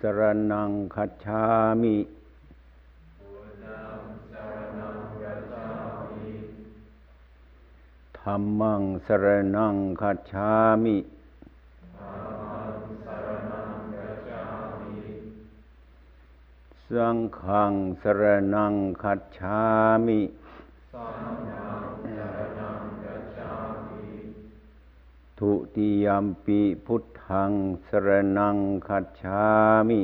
สรนังคัจฉามิธรรมังสรนังคัจฉามิสังฆังสรนังคัจฉามิ ทุติยมปีพุทธังสรนังคัจฉามิ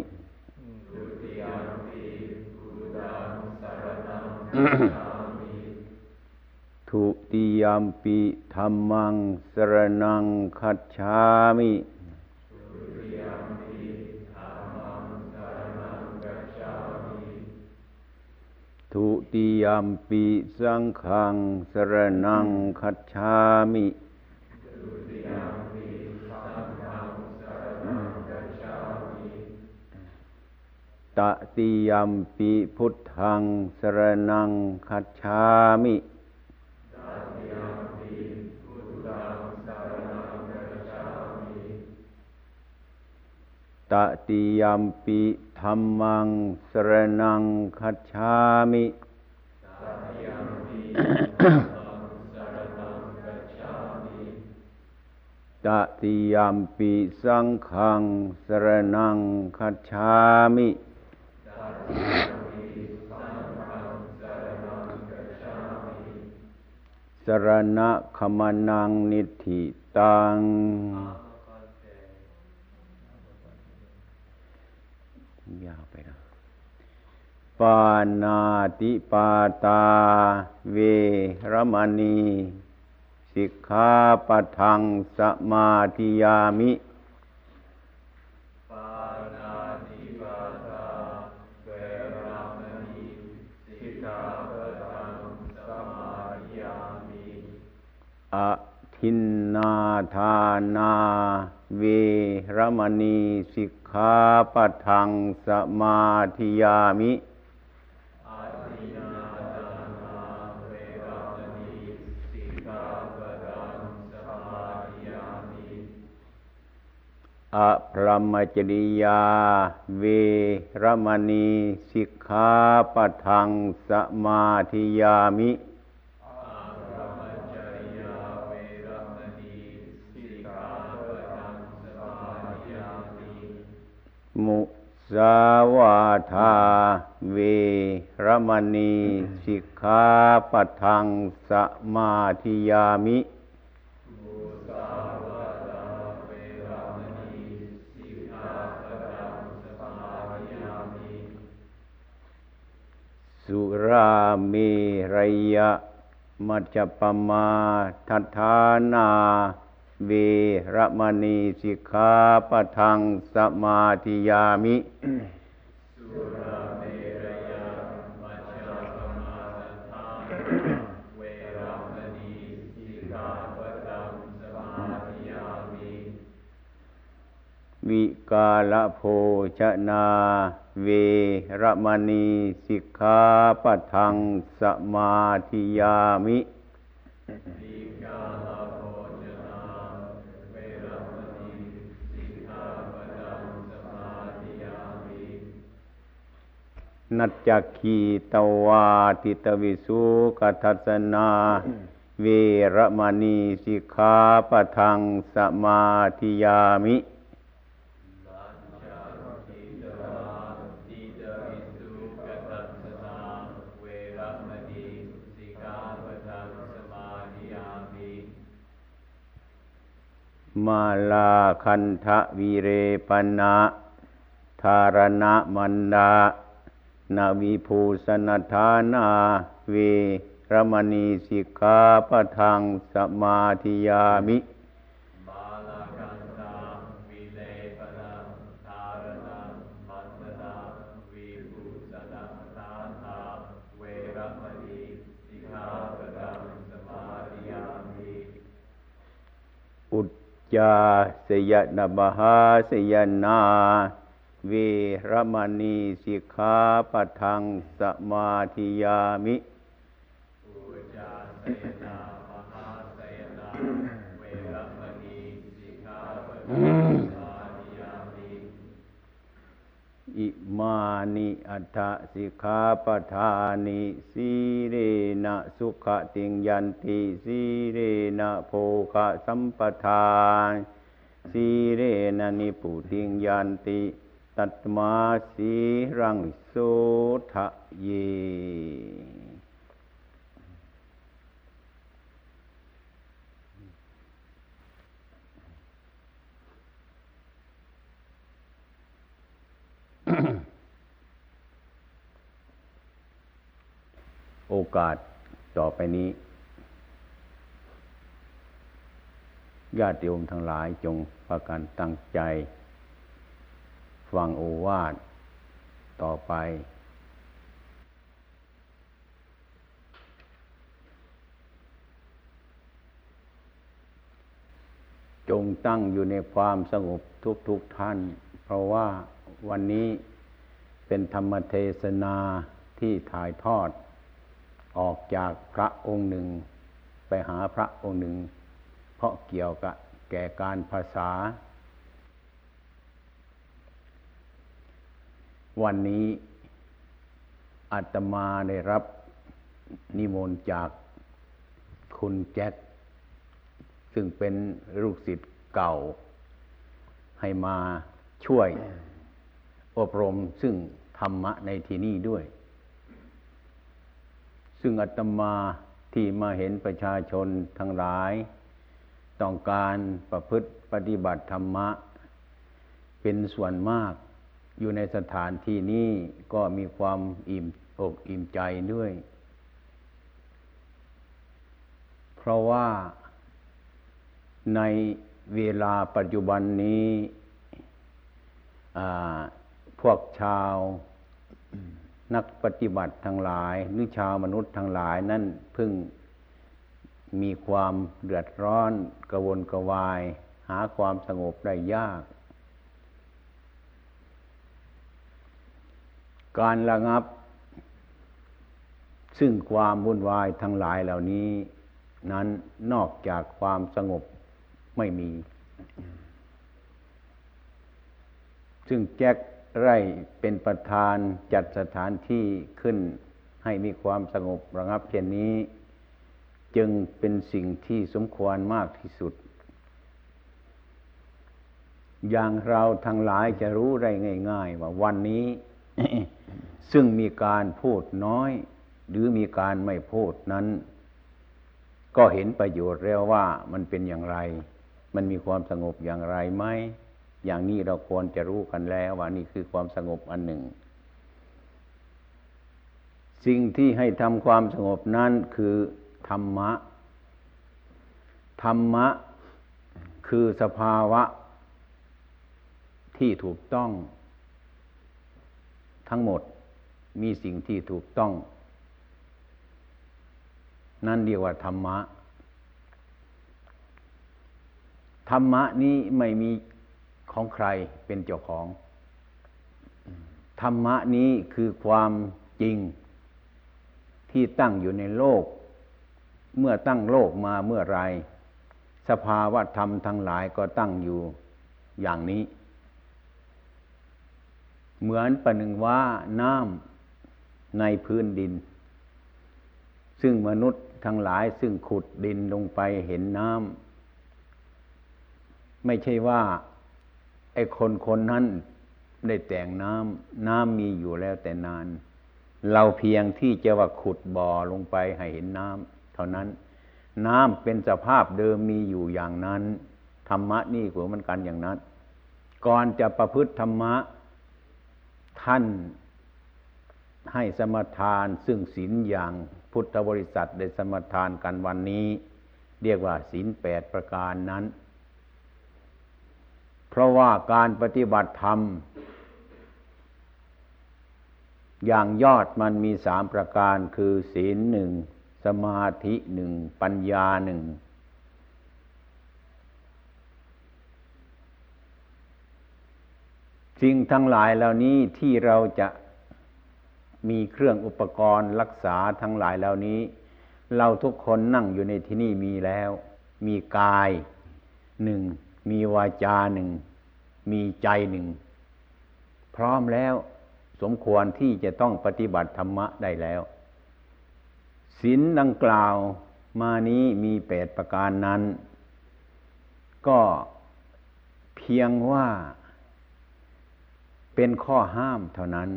ทุติยมปีธรรมังสรนังคัจฉามิทุติยมปีสังฆังสรนังคัจฉามิ ตติยมปีพุทธังสรนังคัจฉามิตติยมปีธรรมังสรนังคัจฉามิตติยมปีสังฆังสรนังคัจฉามิ สรณะขมานังนิธิตัง ยาวไปนะปานาติปาตา เวรมณี สิกขาปทังสมาธิยามิ อทินนาทานา เวรมณีสิกขาปะทังสมาธิยามิอพรหมจริยา เวรมณีสิกขาปะทังสมาธิยามิ มุสาวาทาเวรมณีสิกขาปะทังสมาธิยามิสุราเมรยะมัจจปมาทัฏฐานา เวรมณีสิกขาปะทังสมาธิยามิวิกาลโภชนาเวรมณีสิกขาปะทังสมาธิยามินัจจคีตวาติตวิสุกัทัสนาเวรมณีสิกขาปะทังสมาธิยามิสัจจคีตวาติตวิมาล นัจจคีตวาติตวิสุกทัสนา เวรมณีสิกาปะทังสมาธิยามิมาลาคันทะวีเรปนะธารณะมันดา นาวรมณีสิกขาปะทังสมาธานบหานาเวรมณีสิกขาปะทังสมาธิยามิอุจาสยนามหาสยนา เวรมณีสิกขาปะทังสมาธิยามิอิมานิอัฏฐสิกขาปทานิสีเรนะสุขติงยันติสีเรนะโภคะสัมปทานสีเรนะนิปุติงยันติ ตัตมาสีรังโสทะเย โอกาสต่อไปนี้ญาติโยมทั้งหลายจงพากันตั้งใจ ฟังโอวาทต่อไป จงตั้งอยู่ในความสงบทุกๆทท่าน เพราะว่าวันนี้เป็นธรรมเทศนาที่ถ่ายทอด ออกจากพระองค์หนึ่ง ไปหาพระองค์หนึ่ง เพราะเกี่ยวกับแก่การภาษา วันนี้อาตมาได้รับนิมนต์จากคุณแจ็คซึ่งเป็นลูกศิษย์เก่า ให้มาช่วยอบรมซึ่งธรรมะในที่นี้ด้วย ซึ่งอาตมาที่มาเห็นประชาชนทั้งหลาย ต้องการประพฤติปฏิบัติธรรมะ เป็นส่วนมาก อยู่ในสถานที่นี้ก็มีความอิ่มอกอิ่มใจด้วย เพราะว่าในเวลาปัจจุบันนี้พวกชาวนักปฏิบัติทั้งหลาย หรือชาวมนุษย์ทั้งหลายนั่นเพิ่งมีความเดือดร้อนกระวนกระวาย หาความสงบได้ยาก การระงับ ซึ่งความวุ่นวายทั้งหลายเหล่านี้ นั้นนอกจากความสงบไม่มี ซึ่งแจ็คไร่เป็นประธานจัดสถานที่ขึ้นให้มีความสงบระงับเช่นนี้ จึงเป็นสิ่งที่สมควรมากที่สุด อย่างเราทั้งหลายจะรู้ได้ง่าย ๆ ว่าวันนี้ ซึ่งมีการพูดน้อย หรือมีการไม่พูดนั้น ก็เห็นประโยชน์แล้วว่ามันเป็นอย่างไร มันมีความสงบอย่างไรไหมอย่างนี้เราควรจะรู้กันแล้วว่านี่คือความสงบอันหนึ่ง สิ่งที่ให้ทำความสงบนั้นคือธรรมะ ธรรมะคือสภาวะที่ถูกต้อง ทั้งหมดมีสิ่งที่ถูกต้อง นั่นเรียกว่าธรรมะ ธรรมะนี้ไม่มีของใครเป็นเจ้าของ ธรรมะนี้คือความจริงที่ตั้งอยู่ในโลก เมื่อตั้งโลกมาเมื่อไร สภาวะธรรมทั้งหลายก็ตั้งอยู่อย่างนี้ เหมือนประหนึ่งว่าน้ำในพื้นดิน ซึ่งมนุษย์ทั้งหลายซึ่งขุดดินลงไปเห็นน้ำไม่ใช่ว่าไอ้คนคนนั้นได้แต่งน้ำน้ำมีอยู่แล้วแต่นาน เราเพียงที่จะว่าขุดบ่อลงไปให้เห็นน้ำเท่านั้น น้ำเป็นสภาพเดิมมีอยู่อย่างนั้น ธรรมะนี่ก็เหมือนกันอย่างนั้น ก่อนจะประพฤติธรรมะ ท่านให้สมทานซึ่งศีลอย่างพุทธบริษัทได้สมทานกันวันนี้ เรียกว่าศีลแปดประการนั้น เพราะว่าการปฏิบัติธรรม อย่างยอดมันมีสามประการคือศีลหนึ่งสมาธิหนึ่งปัญญาหนึ่ง สิ่งทั้งหลายเหล่านี้ที่เราจะมีเครื่องอุปกรณ์รักษาทั้งหลายเหล่านี้ เราทุกคนนั่งอยู่ในที่นี่มีแล้ว มีกายหนึ่งมีวาจาหนึ่งมีใจหนึ่งพร้อมแล้วสมควรที่จะต้องปฏิบัติธรรมะได้แล้วศีลดังกล่าวมานี้มีแปดประการนั้น ก็เพียงว่า เป็นข้อห้ามเท่านั้น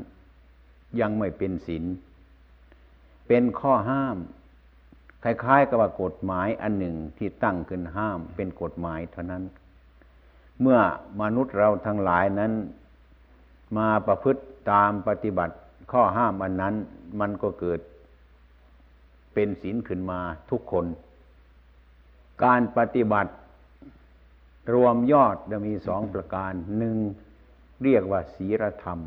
ยังไม่เป็นศีลเป็นข้อห้าม คล้ายๆ กับว่ากฎหมายอันหนึ่งที่ตั้งขึ้นห้าม เป็นกฎหมายเท่านั้น เมื่อมนุษย์เราทั้งหลายนั้น มาประพฤติตามปฏิบัติข้อห้ามอันนั้น มันก็เกิด เป็นศีลขึ้นมาทุกคน การปฏิบัติรวมยอดจะมีสองประการหนึ่ง เรียกว่าศีลธรรม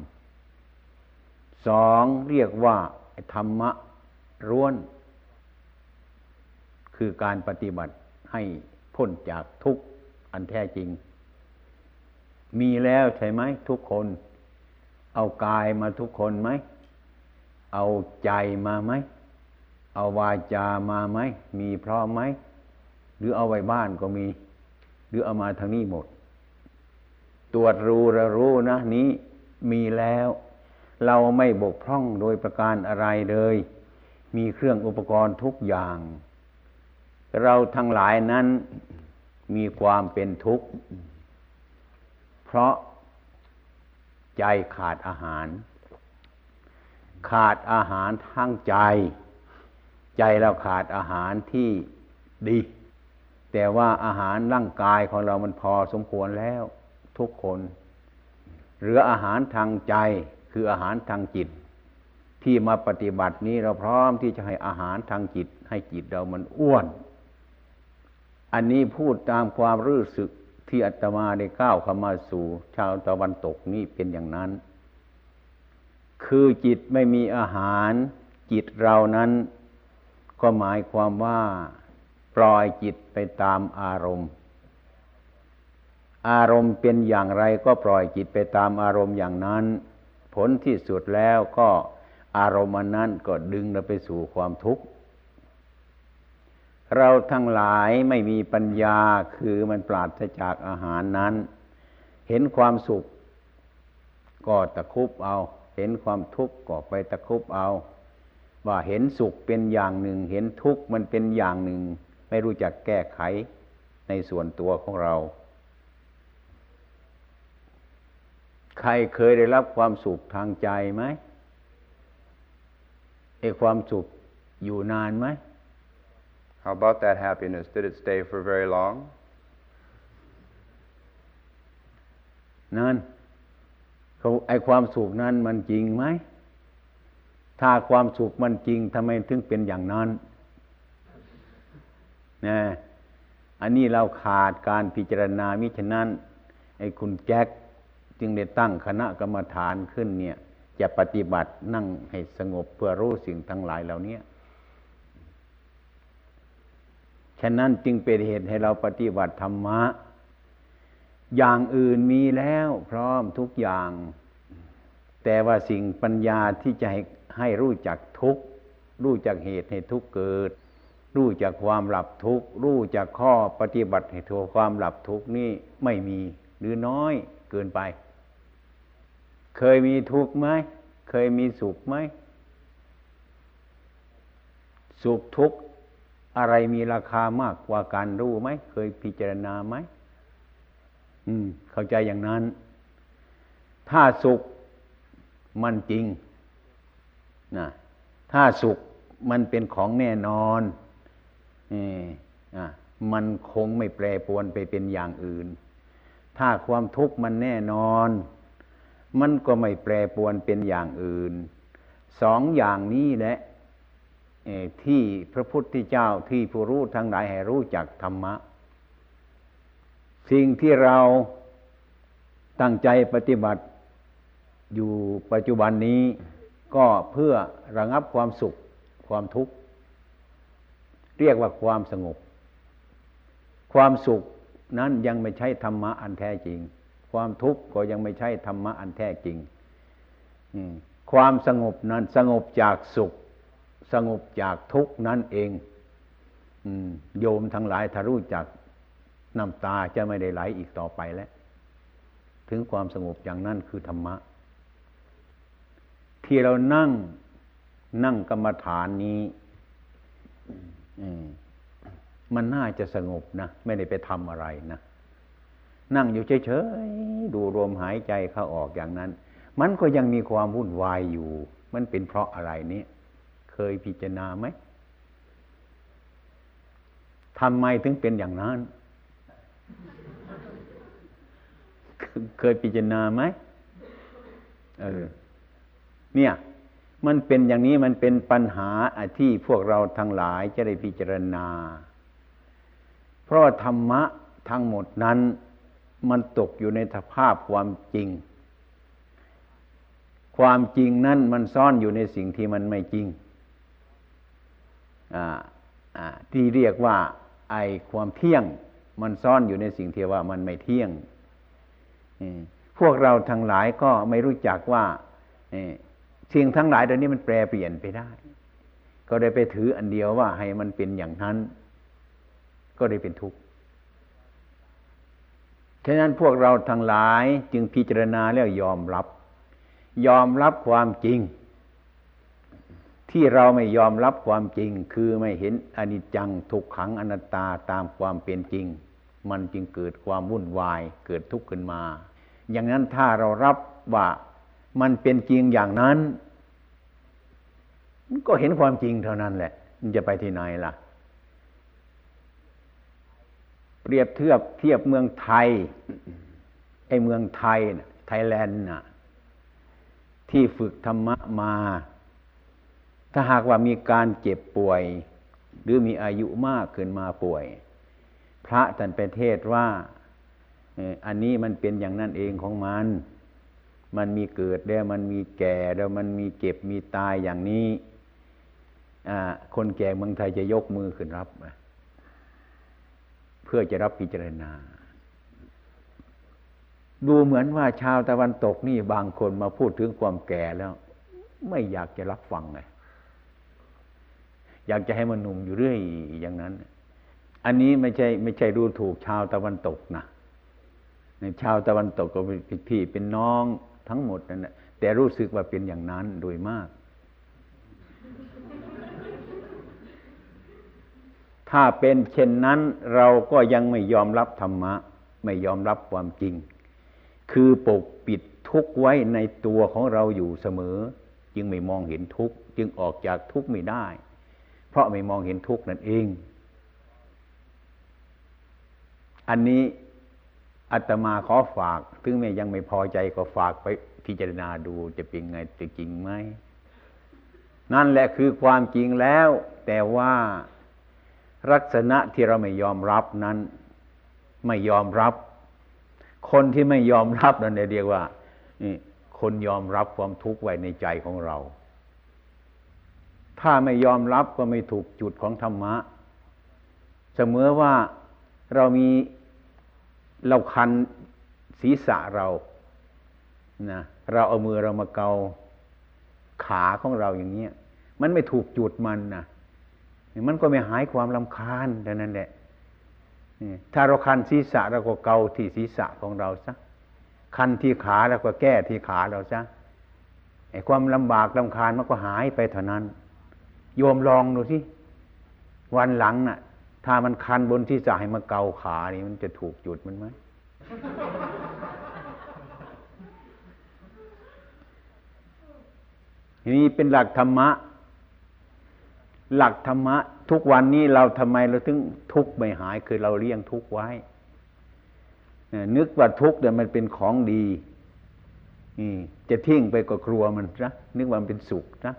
สองเรียกว่าธรรมะร้วน คือการปฏิบัติให้พ้นจากทุกข์อันแท้จริง มีแล้วใช่ไหมทุกคน เอากายมาทุกคนไหม เอาใจมาไหม เอาวาจามาไหม มีพร้อมไหม หรือเอาไว้บ้านก็มี หรือเอามาทางนี้หมด ตรวจรู้ระรู้นะนี้มีแล้ว เราไม่บกพร่องโดยประการอะไรเลย มีเครื่องอุปกรณ์ทุกอย่าง เราทั้งหลายนั้นมีความเป็นทุกข์ เพราะใจขาดอาหาร ขาดอาหารทั้งใจ ใจเราขาดอาหารที่ดี แต่ว่าอาหารร่างกายของเรามันพอสมควรแล้ว ทุกคนเหลืออาหารทางใจคืออาหารทางจิต ที่มาปฏิบัตินี้เราพร้อมที่จะให้อาหารทางจิต ให้จิตเรามันอ้วน อันนี้พูดตามความรู้สึกที่อาตมาได้ก้าวเข้ามาสู่ ชาวตะวันตกนี่เป็นอย่างนั้น คือจิตไม่มีอาหาร จิตเรานั้น ก็หมายความว่า ปล่อยจิตไปตามอารมณ์ อารมณ์เป็นอย่างไรก็ปล่อยจิตไปตามอารมณ์อย่างนั้น ผลที่สุดแล้วก็อารมณ์นั้นก็ดึงเราไปสู่ความทุกข์ เราทั้งหลายไม่มีปัญญาคือมันปราศจากอาหารนั้น เห็นความสุข ก็ตะคุบเอา เห็นความทุกข์ก็ไปตะคุบเอา ว่าเห็นสุขเป็นอย่างหนึ่ง เห็นทุกข์มันเป็นอย่างหนึ่ง ไม่รู้จักแก้ไขในส่วนตัวของเรา ใครเคยได้รับความสุขทางใจไหมไอ้ความสุขอยู่นานไหม How about that happiness? Did it stay for very long? นั่นเขาไอ้ความสุขนั้นมันจริงไหม ถ้าความสุขมันจริงทำไมถึงเป็นอย่างนั้นนะอันนี้เราขาดการพิจารณามิฉะนั้นไอ้คุณแจ็ค จึงได้ตั้งคณะกรรมฐานขึ้นเนี่ย จะปฏิบัตินั่งให้สงบเพื่อรู้สิ่งทั้งหลายเหล่านี้ฉะนั้นจึงเป็นเหตุให้เราปฏิบัติธรรมะ อย่างอื่นมีแล้วพร้อมทุกอย่าง แต่ว่าสิ่งปัญญาที่จะให้ให้รู้จักทุกรู้จักเหตุให้ทุกเกิด รู้จักความหลับทุกรู้จักข้อปฏิบัติให้ทัวความหลับทุกนี่ไม่มีหรือน้อยเกินไป เคยมีทุกข์ไหม เคยมีสุขไหม สุขทุกข์อะไรมีราคามากกว่าการรู้ไหม เคยพิจารณาไหม อืม เข้าใจอย่างนั้น ถ้าสุขมันจริงนะถ้าสุขมันเป็นของแน่นอนนี่มันคงไม่แปรปวนไปเป็นอย่างอื่น ถ้าความทุกข์มันแน่นอน มันก็ไม่แปรปวนเป็นอย่างอื่น สองอย่างนี้แหละที่พระพุทธเจ้าที่ผู้รู้ทั้งหลายให้รู้จักธรรมะ สิ่งที่เราตั้งใจปฏิบัติอยู่ปัจจุบันนี้ก็เพื่อระงับความสุขความทุกข์เรียกว่าความสงบ ความสุขนั้นยังไม่ใช่ธรรมะอันแท้จริง ความทุกข์ก็ยังไม่ใช่ธรรมะอันแท้จริงความสงบนั้นสงบจากสุข สงบจากทุกข์นั่นเองโยมทั้งหลายถ้ารู้จักน้ำตาจะไม่ได้ไหลอีกต่อไปแล้ว ถึงความสงบอย่างนั้นคือธรรมะ ที่เรานั่งนั่งกรรมฐานนี้มันน่าจะสงบนะ ไม่ได้ไปทำอะไรนะ นั่งอยู่เฉยๆดูลมหายใจเข้าออกอย่างนั้น มันก็ยังมีความวุ่นวายอยู่ มันเป็นเพราะอะไรนี้เคยพิจารณาไหมทำไมถึงเป็นอย่างนั้น เคยพิจารณาไหมเออเนี่ย มันเป็นอย่างนี้มันเป็นปัญหาที่พวกเราทั้งหลายจะได้พิจารณา เพราะธรรมะทั้งหมดนั้น มันตกอยู่ในสภาพความจริง ความจริงนั้นมันซ่อนอยู่ในสิ่งที่มันไม่จริงที่เรียกว่าไอความเที่ยง มันซ่อนอยู่ในสิ่งที่ว่ามันไม่เที่ยงพวกเราทั้งหลายก็ไม่รู้จักว่าสิ่งทั้งหลายตอนนี้มันแปรเปลี่ยนไปได้ ก็ได้ไปถืออันเดียวว่าให้มันเป็นอย่างนั้น ก็ได้เป็นทุกข์ ฉะนั้นพวกเราทั้งหลายจึงพิจารณาแล้วยอมรับ ยอมรับความจริง ที่เราไม่ยอมรับความจริง คือไม่เห็นอนิจจังทุกขังอนัตตาตามความเป็นจริง มันจึงเกิดความวุ่นวายเกิดทุกข์ขึ้นมา อย่างนั้นถ้าเรารับว่ามันเป็นจริงอย่างนั้น ก็เห็นความจริงเท่านั้นแหละ มันจะไปที่ไหนล่ะ เปรียบเทียบเทียบเมืองไทยไอเมืองไทยนะไทยแลนด์น่ะที่ฝึกธรรมะมา ถ้าหากว่ามีการเจ็บป่วย หรือมีอายุมากขึ้นมาป่วย พระท่านไปเทศว่าอันนี้มันเป็นอย่างนั้นเองของมัน มันมีเกิดแล้วมันมีแก่แล้วมันมีเก็บมีตายอย่างนี้คนแก่เมืองไทยจะยกมือขึ้นรับเพื่อจะรับพิจารณา ดูเหมือนว่าชาวตะวันตกนี่บางคนมาพูดถึงความแก่แล้ว ไม่อยากจะรับฟังไงอยากจะให้มันหนุ่มอยู่เรื่อยอย่างนั้น อันนี้ไม่ใช่ไม่ใช่ดูถูกชาวตะวันตกนะในชาวตะวันตกก็เป็นพี่เป็นน้องทั้งหมดนั่นแหละแต่รู้สึกว่าเป็นอย่างนั้นโดยมาก ถ้าเป็นเช่นนั้นเราก็ยังไม่ยอมรับธรรมะ ไม่ยอมรับความจริง คือปกปิดทุกข์ไว้ในตัวของเราอยู่เสมอ จึงไม่มองเห็นทุกข์จึงออกจากทุกข์ไม่ได้ เพราะไม่มองเห็นทุกข์นั่นเอง อันนี้อาตมาขอฝาก ถึงแม้ยังไม่พอใจก็ฝากไปพิจารณาดูจะเป็นไงจะจริงไหมนั่นแหละคือความจริงแล้ว แต่ว่า ลักษณะที่เราไม่ยอมรับนั้น ไม่ยอมรับ คนที่ไม่ยอมรับนั่นเรียกว่าคนยอมรับความทุกข์ไว้ในใจของเรา ถ้าไม่ยอมรับก็ไม่ถูกจุดของธรรมะ เสมอว่าเรามีเราคันศีรษะเรานะเราเอามือเรามาเกาขาของเราอย่างเนี้ย มันไม่ถูกจุดมันนะ มันก็ไม่หายความลำคาญดังนั้นแหละถ้าเราคันศีรษะเราก็เกาที่ศีรษะของเราซะคันที่ขาเราก็แก้ที่ขาเราซะไอ้ความลำบากลำคาญมันก็หายไปเท่านั้น โยมลองดูสิวันหลังน่ะ ถ้ามันคันบนที่จะให้มาเกาขานี่มันจะถูกจุดมันไหมทีนี้เป็นหลักธรรมะ หลักธรรมะ ทุกวันนี้เราทำไมเราถึงทุกข์ไม่หายคือเราเลี้ยงทุกข์ไว้นึกว่าทุกข์เนี่ยมันเป็นของดีนี่จะทิ้งไปก็กลัวมันนะนึกว่ามันเป็นสุขนะ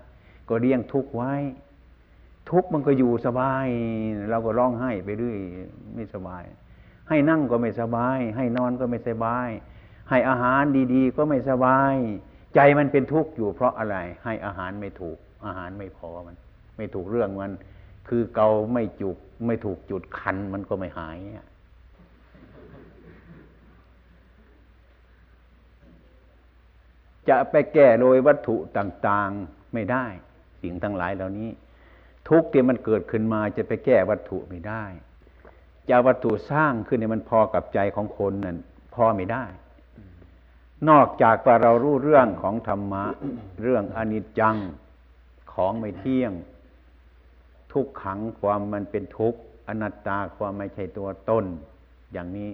ก็เลี้ยงทุกข์ไว้ ทุกข์มันก็อยู่สบาย เราก็ร้องไห้ไปเรื่อยไม่สบาย ให้นั่งก็ไม่สบาย ให้นอนก็ไม่สบาย ให้อาหารดี ๆ ก็ไม่สบาย ใจมันเป็นทุกข์อยู่เพราะอะไร ให้อาหารไม่ถูก อาหารไม่พอมัน ไม่ถูกเรื่องมัน คือเกาไม่จุก ไม่ถูกจุดคันมันก็ไม่หายจะไปแก้โดยวัตถุต่างๆไม่ได้ สิ่งทั้งหลายเหล่านี้ ทุกที่มันเกิดขึ้นมาจะไปแก้วัตถุไม่ได้ จะวัตถุสร้างขึ้นเนี่ยมันพอกับใจของคนนั่นพอไม่ได้ นอกจากว่าเรารู้เรื่องของธรรมะ เรื่องอนิจจังของไม่เที่ยง ทุกขังความมันเป็นทุกข์อนัตตาความไม่ใช่ตัวตนอย่างนี้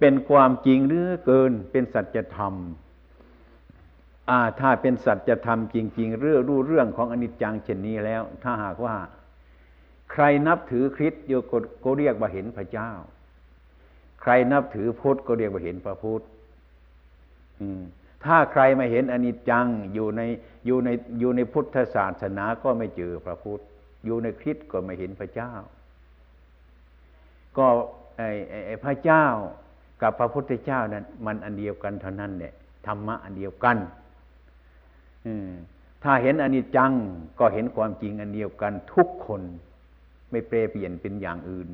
เป็นความจริงหรือเกินเป็นสัจธรรมอ่าถ้าเป็นสัจธรรมจริง ๆ เรื่องรู้เรื่องของอนิจจังเช่นนี้แล้ว ถ้าหากว่า ใครนับถือคริสต์โยกก็เรียกว่าเห็นพระเจ้า ใครนับถือพุทธก็เรียกว่าเห็นพระพุทธถ้าใครไม่เห็นอนิจจังอยู่ในอยู่ในอยู่ในพุทธศาสนาก็ไม่เจอพระพุทธ อยู่ในคริสต์ก็ไม่เห็นพระเจ้า ก็ไอ้ไอ้ไอพระเจ้ากับพระพุทธเจ้านั้นมันอันเดียวกันเท่านั้นแหละธรรมะอันเดียวกันถ้าเห็นอนิจจังก็เห็นความจริงอันเดียวกันทุกคนไม่เปรเปลี่ยนเป็นอย่างอื่น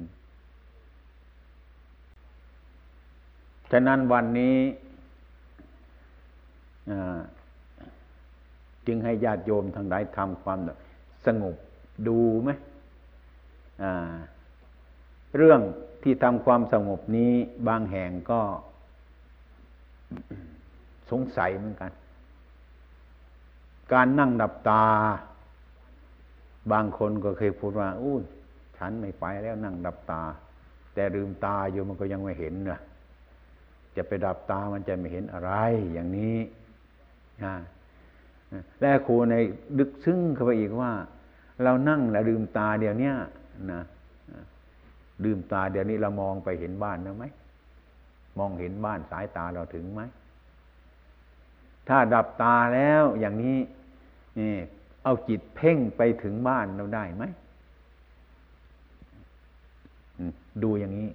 ฉะนั้นวันนี้จึงให้ญาติโยมทั้งหลายทำความสงบ ดูไหมเรื่องที่ทำความสงบนี้บางแห่งก็สงสัยเหมือนกัน การนั่งดับตา บางคนก็เคยพูดว่าอู้ฉันไม่ไปแล้วนั่งดับตา แต่ลืมตาอยู่มันก็ยังไม่เห็นนะจะไปดับตามันจะไม่เห็นอะไรอย่างนี้และครูในดึกซึ้งเข้าไปอีกว่า เรานั่งแล้วลืมตาเดี๋ยวนี้นะลืมตาเดี๋ยวนี้เรามองไปเห็นบ้านแล้ไหมมองเห็นบ้านสายตาเราถึงไหมถ้าดับตาแล้วอย่างนี้นี่เอาจิตเพ่งไปถึงบ้านเราได้ไหมดูอย่างนี้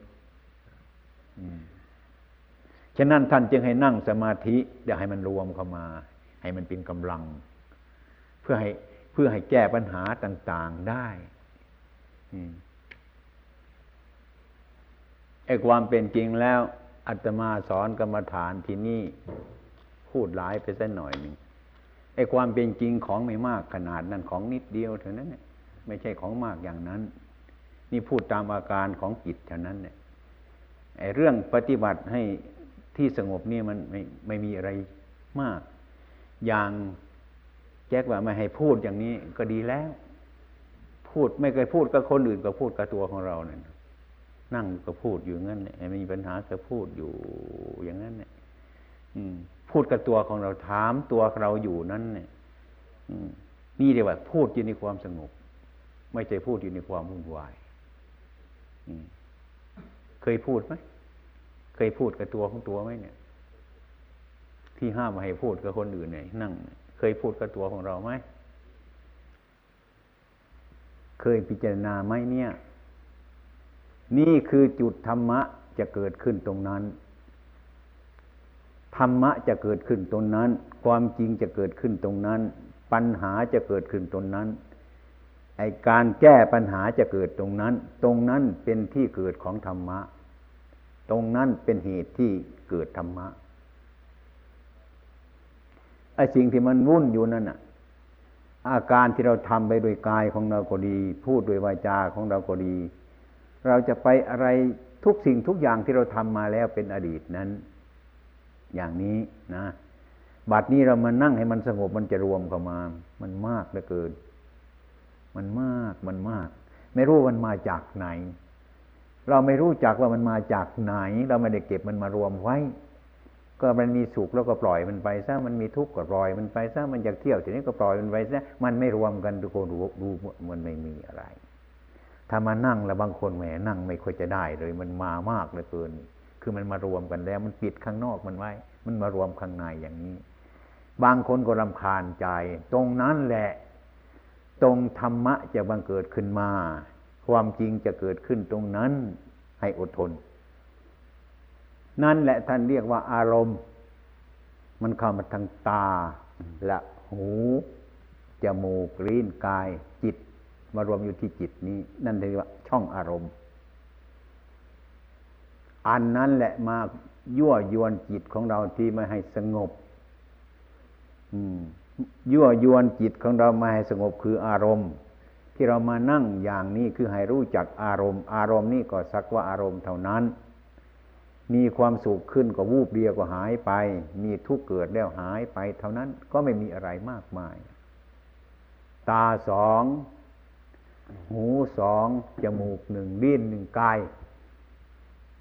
ฉะนั้นท่านจึงให้นั่งสมาธิอย่าให้มันรวมเข้ามา ให้มันเป็นกำลัง เพื่อให้ พื่อให้แก้ปัญหาต่าง ๆได้ไอ้ความเป็นจริงแล้วอาตมาสอนกรรมฐานที่นี่พูดหลายไปสักหน่อยหนึ่งไอ้ความเป็นจริงของไม่มากขนาดนั้นของนิดเดียวเท่านั้นเนี่ยไม่ใช่ของมากอย่างนั้น นี่พูดตามอาการของจิตเท่านั้นเนี่ยไอ้เรื่องปฏิบัติให้ที่สงบนี่มันไม่ไม่มีอะไรมาก อย่าง แจ็คว่าไม่ให้พูดอย่างนี้ก็ดีแล้ว พูดไม่เคยพูดกับคนอื่นก็พูดกับตัวของเราเนี่ยนั่งก็พูดอยู่งั้นเนี่ยมีปัญหาก็พูดอยู่อย่างนั้นเนี่ยพูดกับตัวของเราถามตัวเราอยู่นั้นเนี่ยนี่เรียกว่า พูดอยู่ในความสงบ ไม่ใช่พูดอยู่ในความวุ่นวายเคยพูดไหมเคยพูดกับตัวของตัวไหมเนี่ย ที่ห้ามมาให้พูดกับคนอื่นเนี่ยนั่งเคยพูดกับตัวของเราไหม เคยพิจารณาไหมเนี่ย นี่คือจุดธรรมะจะเกิดขึ้นตรงนั้น ธรรมะจะเกิดขึ้นตรงนั้น ความจริงจะเกิดขึ้นตรงนั้น ปัญหาจะเกิดขึ้นตรงนั้น ไอการแก้ปัญหาจะเกิดตรงนั้น ตรงนั้นเป็นที่เกิดของธรรมะ ตรงนั้นเป็นเหตุที่เกิดธรรมะ ไอ้สิ่งที่มันวุ่นอยู่นั่นอะ อาการที่เราทำไปโดยกายของเราก็ดี พูดโดยวาจาของเราก็ดี เราจะไปอะไรทุกสิ่งทุกอย่างที่เราทำมาแล้วเป็นอดีตนั้น อย่างนี้นะบัดนี้เรามานั่งให้มันสงบมันจะรวมเข้ามา มันมากเหลือเกิน มันมากมันมาก ไม่รู้มันมาจากไหน เราไม่รู้จักว่ามันมาจากไหน เราไม่ได้เก็บมันมารวมไว้ ก็มันมีสุขแล้วก็ปล่อยมันไปซะมันมีทุกข์ก็ปล่อยมันไปซะมันอยากเที่ยวทีนี้ก็ปล่อยมันไปซะมันไม่รวมกันทุกคนดูดูมันไม่มีอะไร ถ้ามานั่งแล้วบางคนแหมนั่งไม่ค่อยจะได้เลย มันมามากเหลือเกิน คือมันมารวมกันแล้ว มันปิดข้างนอกมันไว้ มันมารวมข้างในอย่างนี้ บางคนก็รำคาญใจ ตรงนั้นแหละตรงธรรมะจะบังเกิดขึ้นมา ความจริงจะเกิดขึ้นตรงนั้นให้อดทน นั่นแหละท่านเรียกว่าอารมณ์ มันเข้ามาทางตาและหูจมูกลิ้นกายจิต มารวมอยู่ที่จิตนี้ นั่นเรียกว่าช่องอารมณ์ อันนั้นแหละมายั่วยวนจิตของเราที่ไม่ให้สงบยั่วยวนจิตของเราไม่ให้สงบคืออารมณ์ ที่เรามานั่งอย่างนี้คือให้รู้จักอารมณ์ อารมณ์นี่ก็สักว่าอารมณ์เท่านั้น มีความสุขขึ้นก็วูบเดียวก็หายไป มีทุกข์เกิดแล้วหายไป เท่านั้นก็ไม่มีอะไรมากมาย ตาสอง หูสอง จมูกหนึ่งลิ้นหนึ่งกาย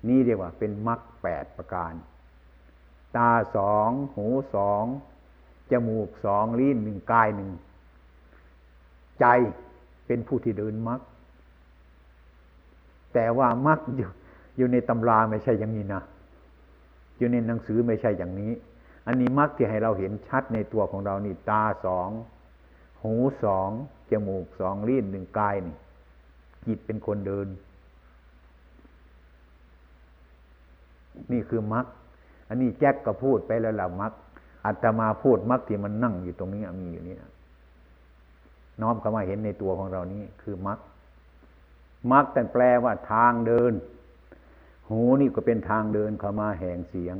นี่เรียกว่าเป็นมรรคแปดประการ ตาสอง หูสอง จมูกสองลิ้นหนึ่งกายหนึ่งใจเป็นผู้ที่เดินมรรคแต่ว่ามรรคอยู่ อยู่ในตำราไม่ใช่อย่างนี้นะ อยู่ในหนังสือไม่ใช่อย่างนี้ อันนี้มรรคที่ให้เราเห็นชัดในตัวของเรานี่ตาสองหูสองจมูกสองลิ้นหนึ่งกายนี่จิตเป็นคนเดิน นี่คือมรรคอันนี้แจ็คก็พูดไปแล้วละมรรคอัตมาพูดมรรคที่มันนั่งอยู่ตรงนี้มีอยู่นี่นะน้อมเข้ามาเห็นในตัวของเรานี้คือมรรคมรรคแต่แปลว่าทางเดิน หูนี่ก็เป็นทางเดินเข้ามาแห่งเสียง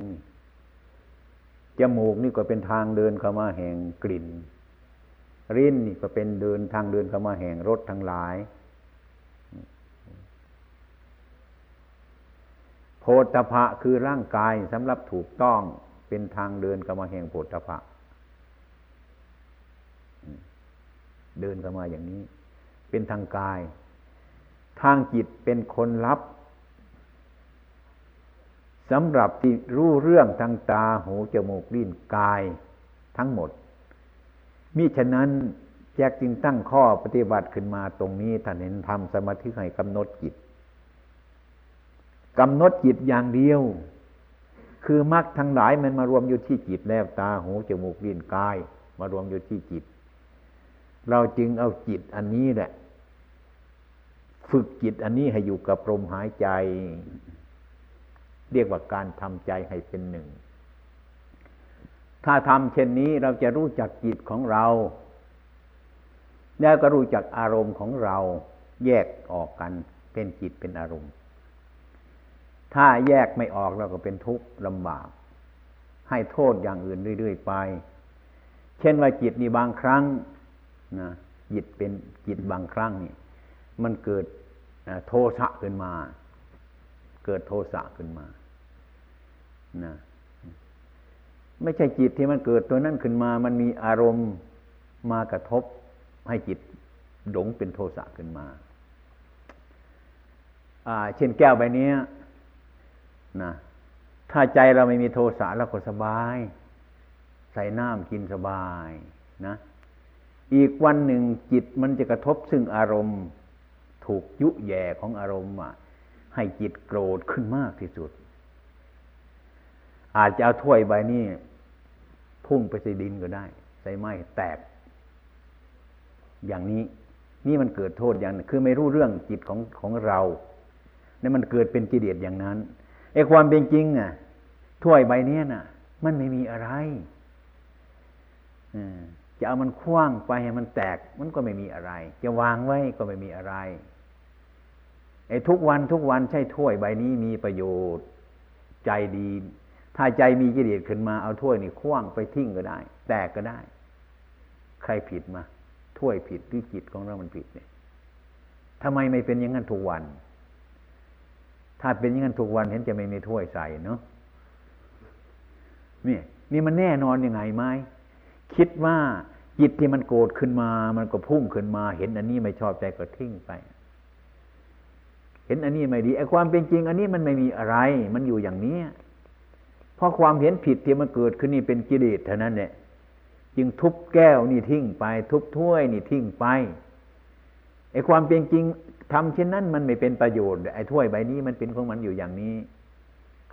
จมูกนี่ก็เป็นทางเดินเข้ามาแห่งกลิ่นริ้นนี่ก็เป็นเดินทางเดินเข้ามาแห่งรถทั้งหลาย โพธพะคือร่างกายสำหรับถูกต้องเป็นทางเดินเข้ามาแห่งโพธพะเดินเข้ามาอย่างนี้ เป็นทางกาย ทางจิตเป็นคนรับ สำหรับที่รู้เรื่องทางตาหูจมูกลิ้นกายทั้งหมด มิฉะนั้นแจกจึงตั้งข้อปฏิบัติขึ้นมาตรงนี้ท่านเห็นทำสมาธิให้กำหนดจิตกำหนดจิตอย่างเดียว คือมรรคทั้งหลายมันมารวมอยู่ที่จิตแล้วตาหูจมูกลิ้นกาย มารวมอยู่ที่จิต เราจึงเอาจิตอันนี้แหละ ฝึกจิตอันนี้ให้อยู่กับลมหายใจ เรียกว่าการทำใจให้เป็นหนึ่ง ถ้าทำเช่นนี้เราจะรู้จักจิตของเรา แล้วก็รู้จักอารมณ์ของเราแยกออกกันเป็นจิตเป็นอารมณ์ ถ้าแยกไม่ออกเราก็เป็นทุกข์ลำบาก ให้โทษอย่างอื่นเรื่อยๆไป เช่นว่าจิตนี่บางครั้งนะจิตเป็นจิตบางครั้งนี่มันเกิดโทสะขึ้นมา เกิดโทสะขึ้นมา นะไม่ใช่จิตที่มันเกิดตัวนั้นขึ้นมา มันมีอารมณ์มากระทบให้จิตหลงเป็นโทสะขึ้นมา เช่นแก้วใบนี้นะถ้าใจเราไม่มีโทสะเราก็สบาย ใส่น้ำกินสบายนะ อีกวันหนึ่งจิตมันจะกระทบซึ่งอารมณ์ ถูกยุแย่ของอารมณ์อะให้จิตโกรธขึ้นมากที่สุด อาจจะเอาถ้วยใบนี้พุ่งไปใส่ดินก็ได้ใส่ไม้แตก อย่างนี้ นี่มันเกิดโทษอย่างนึงคือไม่รู้เรื่องจิตของของเราเนี่ยมันเกิดเป็นกิเลสอย่างนั้นไอ้ความเป็นจริงอะถ้วยใบนี้น่ะ มันไม่มีอะไรจะเอามันคว้างไปให้มันแตก มันก็ไม่มีอะไร จะวางไว้ก็ไม่มีอะไรไอ้ทุกวันทุกวันใช่ถ้วยใบนี้มีประโยชน์ ใจดี ถ้าใจมีกิเลสขึ้นมาเอาถ้วยนี่คว้างไปทิ้งก็ได้ แตกก็ได้ ใครผิดมา ถ้วยผิดหรือจิตของเรามันผิดเนี่ยทำไมไม่เป็นอย่างนั้นทุกวัน ถ้าเป็นอย่างนั้นทุกวันเห็นจะไม่มีถ้วยใส่เนาะนี่นี่มันแน่นอนยังไงไหมคิดว่าจิตที่มันโกรธขึ้นมา มันก็พุ่งขึ้นมา เห็นอันนี้ไม่ชอบใจก็ทิ้งไป เห็นอันนี้ไม่ดีไอ้ความเป็นจริง อันนี้มันไม่มีอะไร มันอยู่อย่างนี้ เพราะความเห็นผิดที่มันเกิดขึ้นนี่เป็นกิเลสเท่านั้นเนี่ยจึงทุบแก้วนี่ทิ้งไป ทุบถ้วยนี่ทิ้งไปไอ้ความเป็นจริงทำเช่นนั้นมันไม่เป็นประโยชน์ไอ้ถ้วยใบนี้มันเป็นของมันอยู่อย่างนี้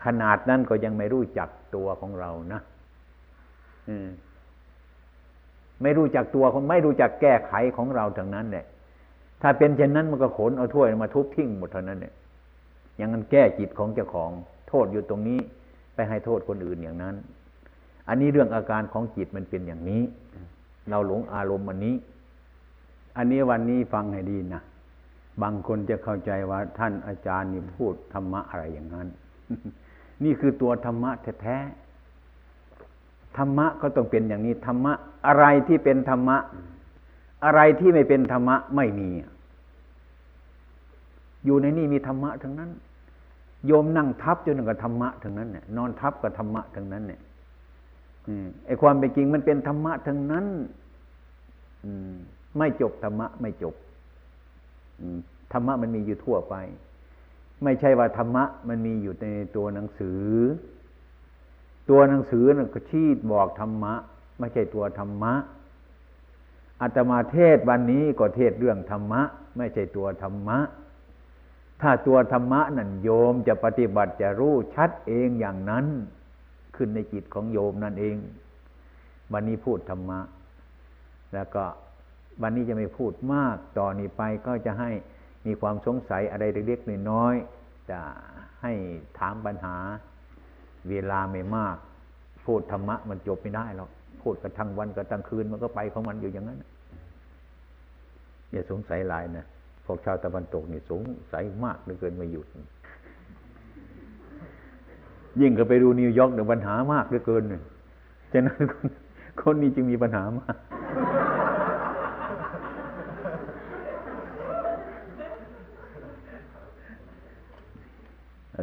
ขนาดนั้นก็ยังไม่รู้จักตัวของเรานะอืมไม่รู้จักตัวของไม่รู้จักแก้ไขของเราทั้งนั้นเนี่ยถ้าเป็นเช่นนั้นมันก็ขนเอาถ้วยมาทุบทิ้งหมดเท่านั้นเนี่ยอย่างนั้นแก้จิตของเจ้าของ โทษอยู่ตรงนี้ ไปให้โทษคนอื่นอย่างนั้น อันนี้เรื่องอาการของจิตมันเป็นอย่างนี้ เราหลงอารมณ์อันนี้ อันนี้วันนี้ฟังให้ดีนะบางคนจะเข้าใจว่าท่านอาจารย์นี่พูดธรรมะอะไรอย่างนั้น นี่คือตัวธรรมะแท้ๆธรรมะก็ต้องเป็นอย่างนี้ธรรมะอะไรที่เป็นธรรมะ อะไรที่ไม่เป็นธรรมะไม่มี อยู่ในนี่มีธรรมะทั้งนั้น โยมนั่งทับจนกับธรรมะทั้งนั้นเนี่ยนอนทับกับธรรมะทั้งนั้นเนี่ยไอ้ความเป็นจริงมันเป็นธรรมะทั้งนั้นไม่จบธรรมะไม่จบธรรมะมันมีอยู่ทั่วไป ไม่ใช่ว่าธรรมะมันมีอยู่ในตัวหนังสือ ตัวหนังสือนั่นก็ชี้บอกธรรมะ ไม่ใช่ตัวธรรมะอาตมาเทศวันนี้ก็เทศเรื่องธรรมะ ไม่ใช่ตัวธรรมะ ถ้าตัวธรรมะนั่นโยมจะปฏิบัติจะรู้ชัดเองอย่างนั้น ขึ้นในจิตของโยมนั่นเอง วันนี้พูดธรรมะ แล้วก็วันนี้จะไม่พูดมากต่อนนี้ไปก็จะให้มีความสงสัยอะไรเล็กๆน้อยๆจะให้ถามปัญหา เวลาไม่มาก พูดธรรมะมันจบไม่ได้หรอกพูดกันทั้งวันกันทั้งคืนมันก็ไปของมันอยู่อย่างนั้นอย่าสงสัยหลายนะ พวกชาวตะวันตกนี่สงสัยมากเหลือเกินไม่หยุด ยิ่งก็ไปดูนิวยอร์กเนี่ยปัญหามากเหลือเกินฉะนั้นคนคนนี้จึงมีปัญหามาก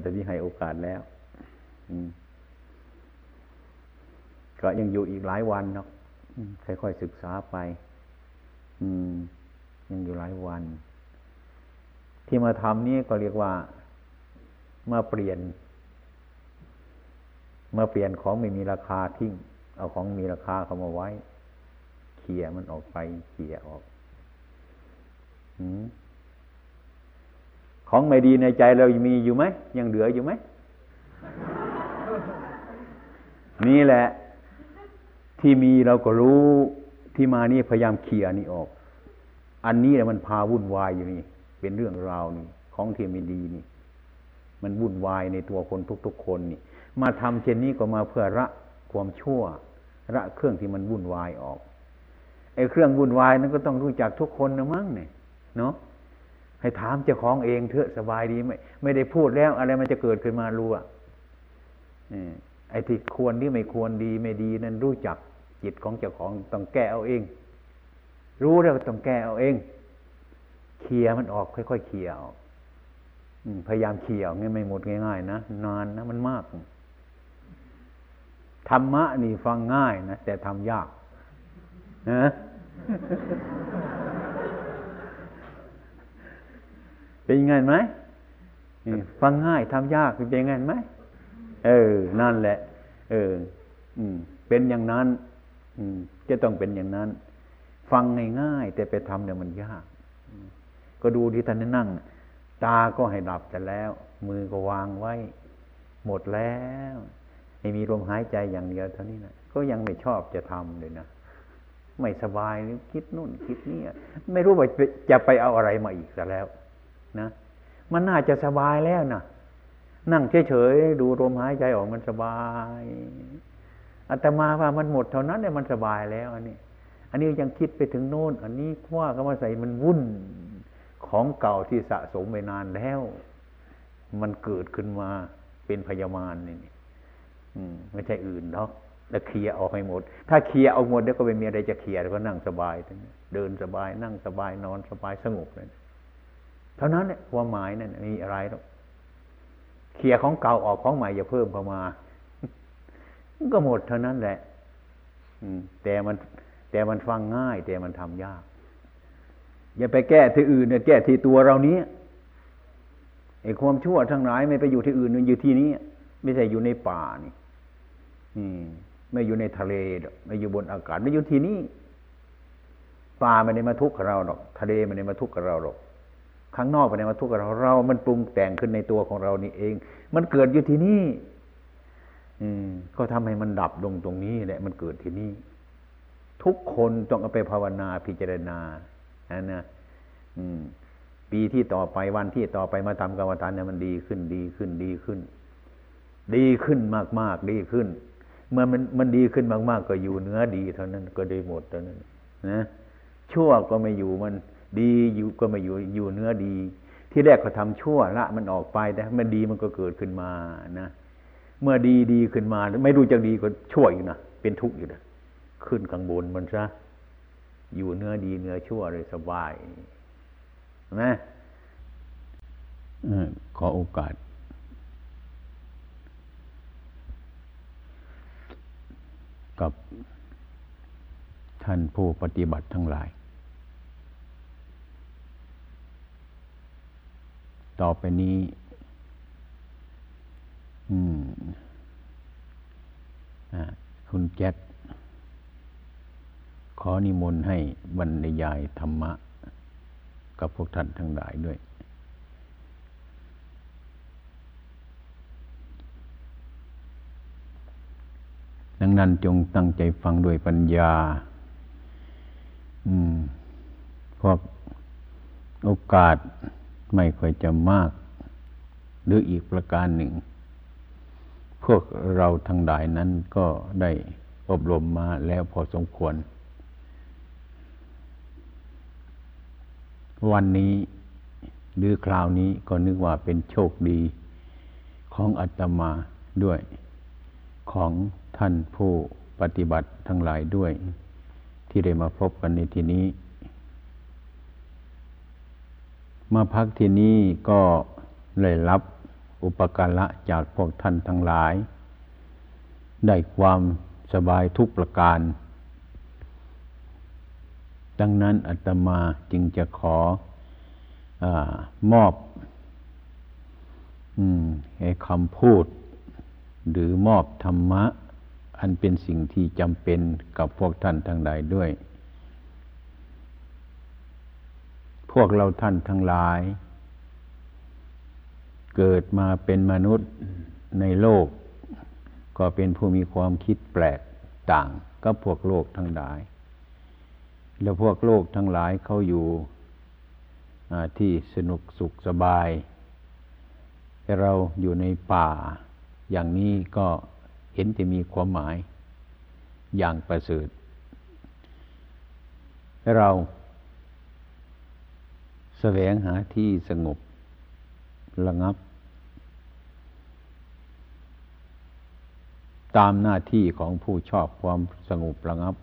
แต่ที่ให้โอกาสแล้วก็ยังอยู่อีกหลายวันเนาะค่อยๆศึกษาไปยังอยู่หลายวัน ที่มาทำนี่ก็เรียกว่ามาเปลี่ยน มาเปลี่ยนของไม่มีราคาทิ้ง เอาของมีราคาเข้ามาไว้เขี่ยมันออกไปเขี่ยออกของไม่ดีในใจเรามีอยู่ไหมยังเหลืออยู่ไหมนี่แหละ ที่มีเราก็รู้ที่มานี่พยายามเคลียนี่ออก อันนี้แหละมันพาวุ่นวายอยู่นี่ เป็นเรื่องราวนี่ ของที่ไม่ดีนี่ มันวุ่นวายในตัวคนทุก ๆ คนนี่ มาทำเช่นนี้ก็มาเพื่อระความชั่วระเครื่องที่มันวุ่นวายออกไอ้เครื่องวุ่นวายนั้นก็ต้องรู้จักทุกคนนะมั้งเนี่ยเนาะให้ถามเจ้าของเองเถอะสบายดีไม่ไม่ได้พูดแล้ว อะไรมันจะเกิดขึ้นมารู้อะไอ้ที่ควรที่ไม่ควรดีไม่ดีนั้นรู้จักจิตของเจ้าของต้องแก้เอาเอง รู้แล้วต้องแก้เอาเอง เคลียมันออกค่อยๆเคลียออกพยายามเคลียง่ายไม่หมดง่ายๆนะนานนะมันมากธรรมะนี่ฟังง่ายนะแต่ทำยากนะเป็นยังไงไหมฟังง่ายทำยากเป็นยังไงไหมเออ นั่นแหละ เออ อืม เป็นอย่างนั้น อืม จะต้องเป็นอย่างนั้น ฟังง่ายๆแต่ไปทำเนี่ยมันยาก ก็ดูที่ท่านนั่ง ตาก็ให้ดับแต่แล้ว มือก็วางไว้ หมดแล้วให้มีลมหายใจอย่างเดียวเท่านี้นะก็ยังไม่ชอบจะทำเลยนะไม่สบายคิดนู่นคิดนี่ไม่รู้ว่าจะไปเอาอะไรมาอีกแต่แล้วนะมันน่าจะสบายแล้วนะนั่งเฉยๆดูลมหายใจออกมันสบายอาตมาว่ามันหมดเท่านั้นเนี่ยมันสบายแล้ว อันนี้ อันนี้ยังคิดไปถึงโน่น อันนี้ว่าก็มาใส่มันวุ่น ของเก่าที่สะสมไปนานแล้ว มันเกิดขึ้นมาเป็นพยามารนี่ไม่ใช่อื่นหรอกแล้วเคลียออกให้หมด ถ้าเคลียร์เอาหมดเดี๋ยวก็ไม่มีอะไรจะเคลียร์ก็นั่งสบายเดินสบาย นั่งสบายนอนสบายสงบเลยเท่านั้นเนี่ยความหมายนั่นมีอะไรหรอกเคลียของเก่าออกของใหม่อย่าเพิ่มเข้ามาก็หมดเท่านั้นแหละอืมแต่มันแต่มันฟังง่าย แต่มันทำยาก อย่าไปแก้ที่อื่นเนี่ยแก้ที่ตัวเรานี้ไอ้ความชั่วทั้งหลายไม่ไปอยู่ที่อื่นมันอยู่ที่นี้ ไม่ใช่อยู่ในป่านี่อืมไม่อยู่ในทะเลไม่อยู่บนอากาศไม่อยู่ที่นี่ปลาไม่ได้มาทุกข์กับเราหรอก ทะเลไม่ได้มาทุกข์กับเราหรอกข้างนอกไม่ได้มาทุกข์กับเราเรา มันปรุงแต่งขึ้นในตัวของเรานี่เอง มันเกิดอยู่ที่นี่ อืม ก็ทำให้มันดับลงตรงนี้แหละมันเกิดที่นี่ทุกคนต้องเอาไปภาวนาพิจารณา นนะอืมปีที่ต่อไปวันที่ต่อไปมาทำกรรมฐานเนี่ยมันดีขึ้นดีขึ้นดีขึ้น ดีขึ้นมากๆดีขึ้น เมื่อมันมันดีขึ้นมาก ๆ ก็อยู่เนื้อดีเท่านั้นก็ได้หมดเท่านั้น นะชั่วก็ไม่อยู่มันดีอยู่ก็ไม่อยู่อยู่เนื้อดี ที่แรกก็ทำชั่วละมันออกไปแต่มันดีมันก็เกิดขึ้นมานะเมื่อดีดีขึ้นมา ไม่รู้จะดีก็ชั่วอยู่นะเป็นทุกข์อยู่นะขึ้นข้างบนมันซะ อยู่เนื้อดีเนื้อชั่วเลยสบายนะขอโอกาส กับท่านผู้ปฏิบัติทั้งหลาย ต่อไปนี้ อืมคุณแจ็ค ขอนิมนต์ให้บรรยายธรรมะ กับพวกท่านทั้งหลายด้วย ดังนั้นจงตั้งใจฟังด้วยปัญญา อืม พวกโอกาสไม่ค่อยจะมาก หรืออีกประการหนึ่ง พวกเราทั้งหลายนั้นก็ได้อบรมมาแล้วพอสมควร วันนี้หรือคราวนี้ก็นึกว่าเป็นโชคดีของอาตมาด้วย ของท่านผู้ปฏิบัติทั้งหลายด้วย ที่ได้มาพบกันในที่นี้ มาพักที่นี้ก็เลยรับอุปการะจากพวกท่านทั้งหลาย ได้ความสบายทุกประการ ดังนั้นอาตมาจึงจะขออมอบให้คำพูด หรือมอบธรรมะ อันเป็นสิ่งที่จำเป็นกับพวกท่านทั้งหลายด้วย พวกเราท่านทั้งหลาย เกิดมาเป็นมนุษย์ในโลก ก็เป็นผู้มีความคิดแปลกต่างกับพวกโลกทั้งหลาย แล้วพวกโลกทั้งหลายเขาอยู่ที่สนุกสุขสบายเราอยู่ในป่า อย่างนี้ก็เห็นจะมีความหมายอย่างประเสริฐเราแสวงหาที่สงบระงับ ตามหน้าที่ของผู้ชอบความสงบระงับ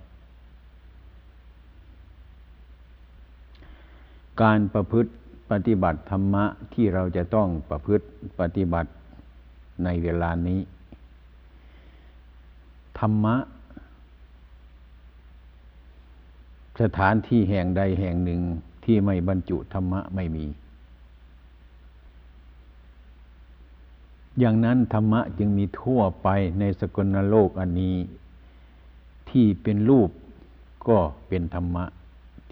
การประพฤติปฏิบัติธรรมะที่เราจะต้องประพฤติปฏิบัติในเวลานี้ ธรรมะ สถานที่แห่งใดแห่งหนึ่งที่ไม่บรรจุธรรมะไม่มี อย่างนั้นธรรมะจึงมีทั่วไปในสกลโลกอันนี้ ที่เป็นรูปก็เป็นธรรมะ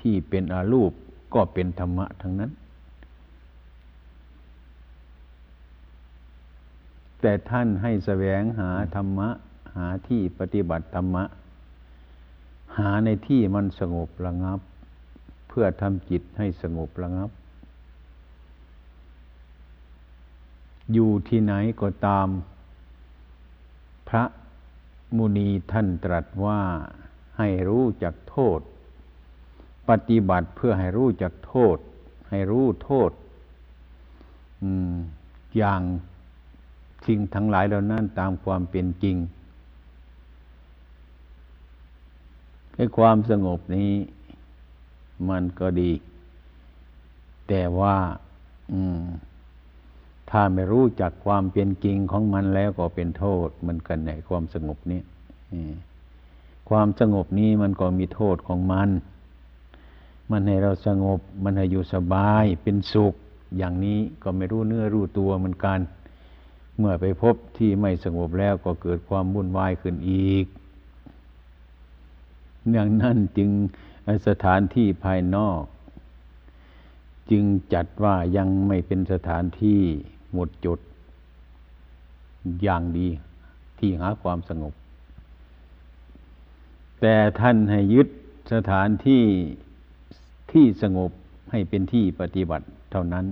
ที่เป็นอารูป ก็เป็นธรรมะทั้งนั้น แต่ท่านให้แสวงหาธรรมะ หาที่ปฏิบัติธรรมะ หาในที่มันสงบระงับ เพื่อทำจิตให้สงบระงับ อยู่ที่ไหนก็ตาม พระมุนีท่านตรัสว่าให้รู้จักโทษ ปฏิบัติเพื่อให้รู้จักโทษ ให้รู้โทษอย่างสิ่งทั้งหลายเหล่านั้นตามความเป็นจริงให้ความสงบนี้ มันก็ดี แต่ว่าถ้าไม่รู้จักความเป็นจริงของมันแล้วก็เป็นโทษมันกันในความสงบนี้ความสงบนี้มันก็มีโทษของมัน มันให้เราสงบ มันให้อยู่สบายเป็นสุข อย่างนี้ก็ไม่รู้เนื้อรู้ตัวเหมือนกัน เมื่อไปพบที่ไม่สงบแล้วก็เกิดความวุ่นวายขึ้นอีกอย่างนั้นจึงสถานที่ภายนอก จึงจัดว่ายังไม่เป็นสถานที่หมดจด อย่างดีที่หาความสงบ แต่ท่านให้ยึดสถานที่ ที่สงบให้เป็นที่ปฏิบัติเท่านั้น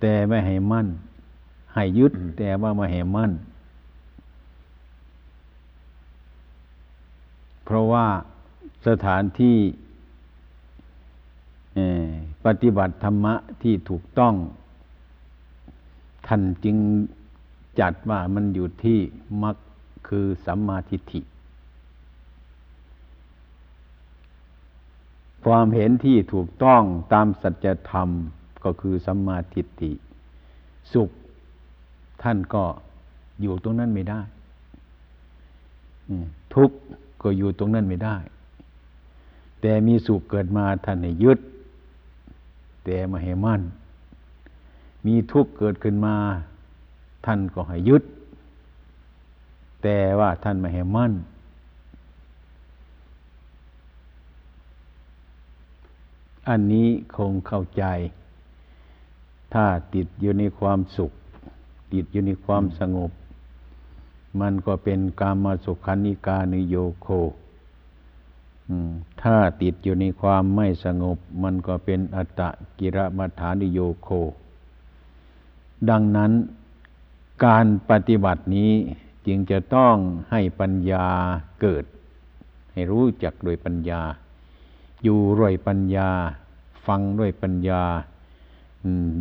แต่ไม่ให้มั่น ให้ยึดแต่ว่าไม่ให้มั่น เพราะว่าสถานที่ปฏิบัติธรรมะที่ถูกต้อง ท่านจึงจัดว่ามันอยู่ที่มักคือสัมมาทิฏฐิ ความเห็นที่ถูกต้องตามสัจธรรมก็คือสัมมาทิฏฐิสุข ท่านก็อยู่ตรงนั้นไม่ได้ทุกข์ก็อยู่ตรงนั้นไม่ได้ แต่มีสุขเกิดมาท่านให้ยึด แต่มาให้มั่น มีทุกข์เกิดขึ้นมา ท่านก็ให้ยึด แต่ว่าท่านไม่ให้มั่น อันนี้คงเข้าใจ ถ้าติดอยู่ในความสุข ติดอยู่ในความสงบ มันก็เป็นกามาสุขันิกานิโยโคถ้าติดอยู่ในความไม่สงบ มันก็เป็นอัตตะกิระมัฐานิโยโค ดังนั้นการปฏิบัตินี้จึงจะต้องให้ปัญญาเกิด ให้รู้จักโดยปัญญา อยู่ด้วยปัญญา ฟังด้วยปัญญา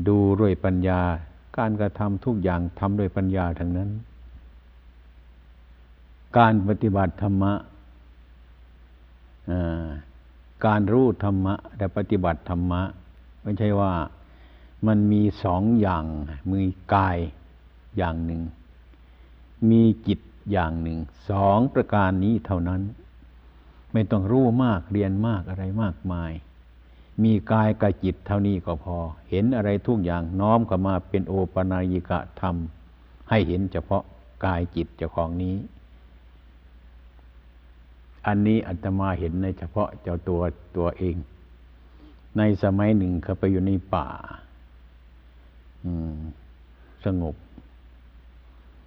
ดูด้วยปัญญา การกระทำทุกอย่างทำด้วยปัญญาทั้งนั้น การปฏิบัติธรรมะการรู้ธรรมะและปฏิบัติธรรมะไม่ใช่ว่ามันมีสองอย่างมือกายอย่างหนึ่ง มีจิตอย่างหนึ่ง สองประการนี้เท่านั้น ไม่ต้องรู้มากเรียนมากอะไรมากมาย มีกายกับจิตเท่านี้ก็พอ เห็นอะไรทุกอย่างน้อมเข้ามาเป็นโอปนายิกะธรรม ให้เห็นเฉพาะกายจิตเจ้าของนี้ อันนี้อาตมาเห็นในเฉพาะเจ้าตัวตัวเอง ในสมัยหนึ่งเขาไปอยู่ในป่าสงบ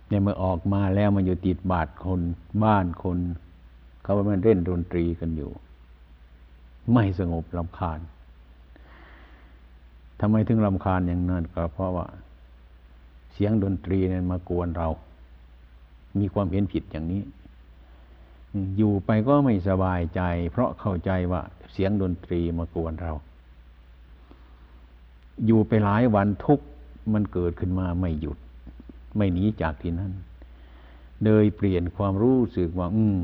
เนี่ยเมื่อออกมาแล้วมันอยู่ติดบาดคนบ้านคน เขาว่ามันเล่นดนตรีกันอยู่ ไม่สงบลำคาญทำไมถึงลำคาญอย่างนั้นก็เพราะว่า เสียงดนตรีเนี่ยมากวนเรา มีความเห็นผิดอย่างนี้ อยู่ไปก็ไม่สบายใจ เพราะเข้าใจว่าเสียงดนตรีมากวนเรา อยู่ไปหลายวันทุกมันเกิดขึ้นมาไม่หยุด ไม่หนีจากที่นั่นเลยเปลี่ยนความรู้สึกว่า อืม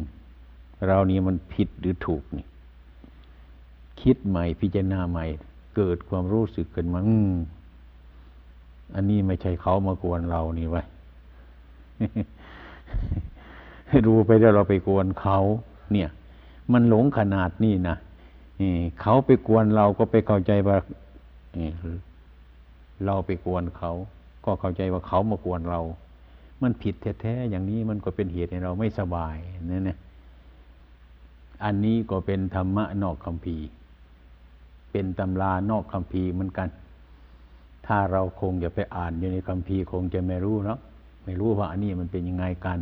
เรานี่มันผิดหรือถูกนี่ คิดใหม่พิจารณาใหม่ เกิดความรู้สึกขึ้นมาอืมอันนี้ไม่ใช่เขามากวนเรานี่ไว้ดูไปแล้วเราไปกวนเขา เนี่ย มันหลงขนาดนี้นะเขาไปกวนเราก็ไปเข้าใจว่าเราไปกวนเขา ก็เข้าใจว่าเขามากวนเรา มันผิดแท้ๆอย่างนี้มันก็เป็นเหตุให้เราไม่สบายนั่นนะ อันนี้ก็เป็นธรรมะนอกคำพีเป็นตำรานอกคำพีเหมือนกัน ถ้าเราคงจะไปอ่านอยู่ในคำพีคงจะไม่รู้เนาะไม่รู้ว่าอันนี้มันเป็นยังไงกัน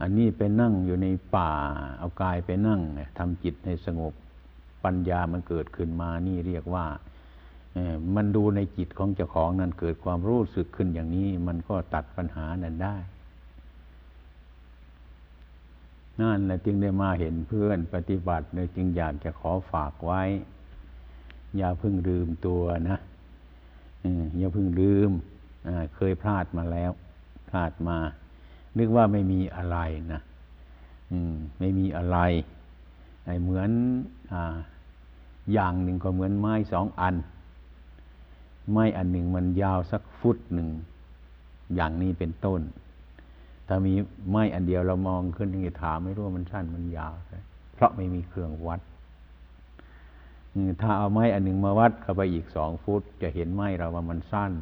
อันนี้ไปนั่งอยู่ในป่า เอากายไปนั่งทำจิตให้สงบปัญญามันเกิดขึ้นมานี่เรียกว่ามันดูในจิตของเจ้าของนั้นเกิดความรู้สึกขึ้นอย่างนี้ มันก็ตัดปัญหานั้นได้ นั่นแหละจึงได้มาเห็นเพื่อนปฏิบัติเลยจึงอยากจะขอฝากไว้ อย่าเพิ่งลืมตัวนะอย่าเพิ่งลืมเคยพลาดมาแล้ว พลาดมา นึกว่าไม่มีอะไรนะมไม่มีอะไรเหมือนออย่างหนึ่งก็เหมือนไม้สองอัน ไม้อันหนึ่งมันยาวสักฟุตหนึ่ง อย่างนี้เป็นต้น ถ้ามีไม้อันเดียวเรามองขึ้นที่ถามไม่รู้ว่ามันสั้นมันยาว เพราะไม่มีเครื่องวัดถ้าเอาไม้อันหนึ่งมาวัดเข้าไปอีกสองฟุต จะเห็นไม้เราว่ามันสั้น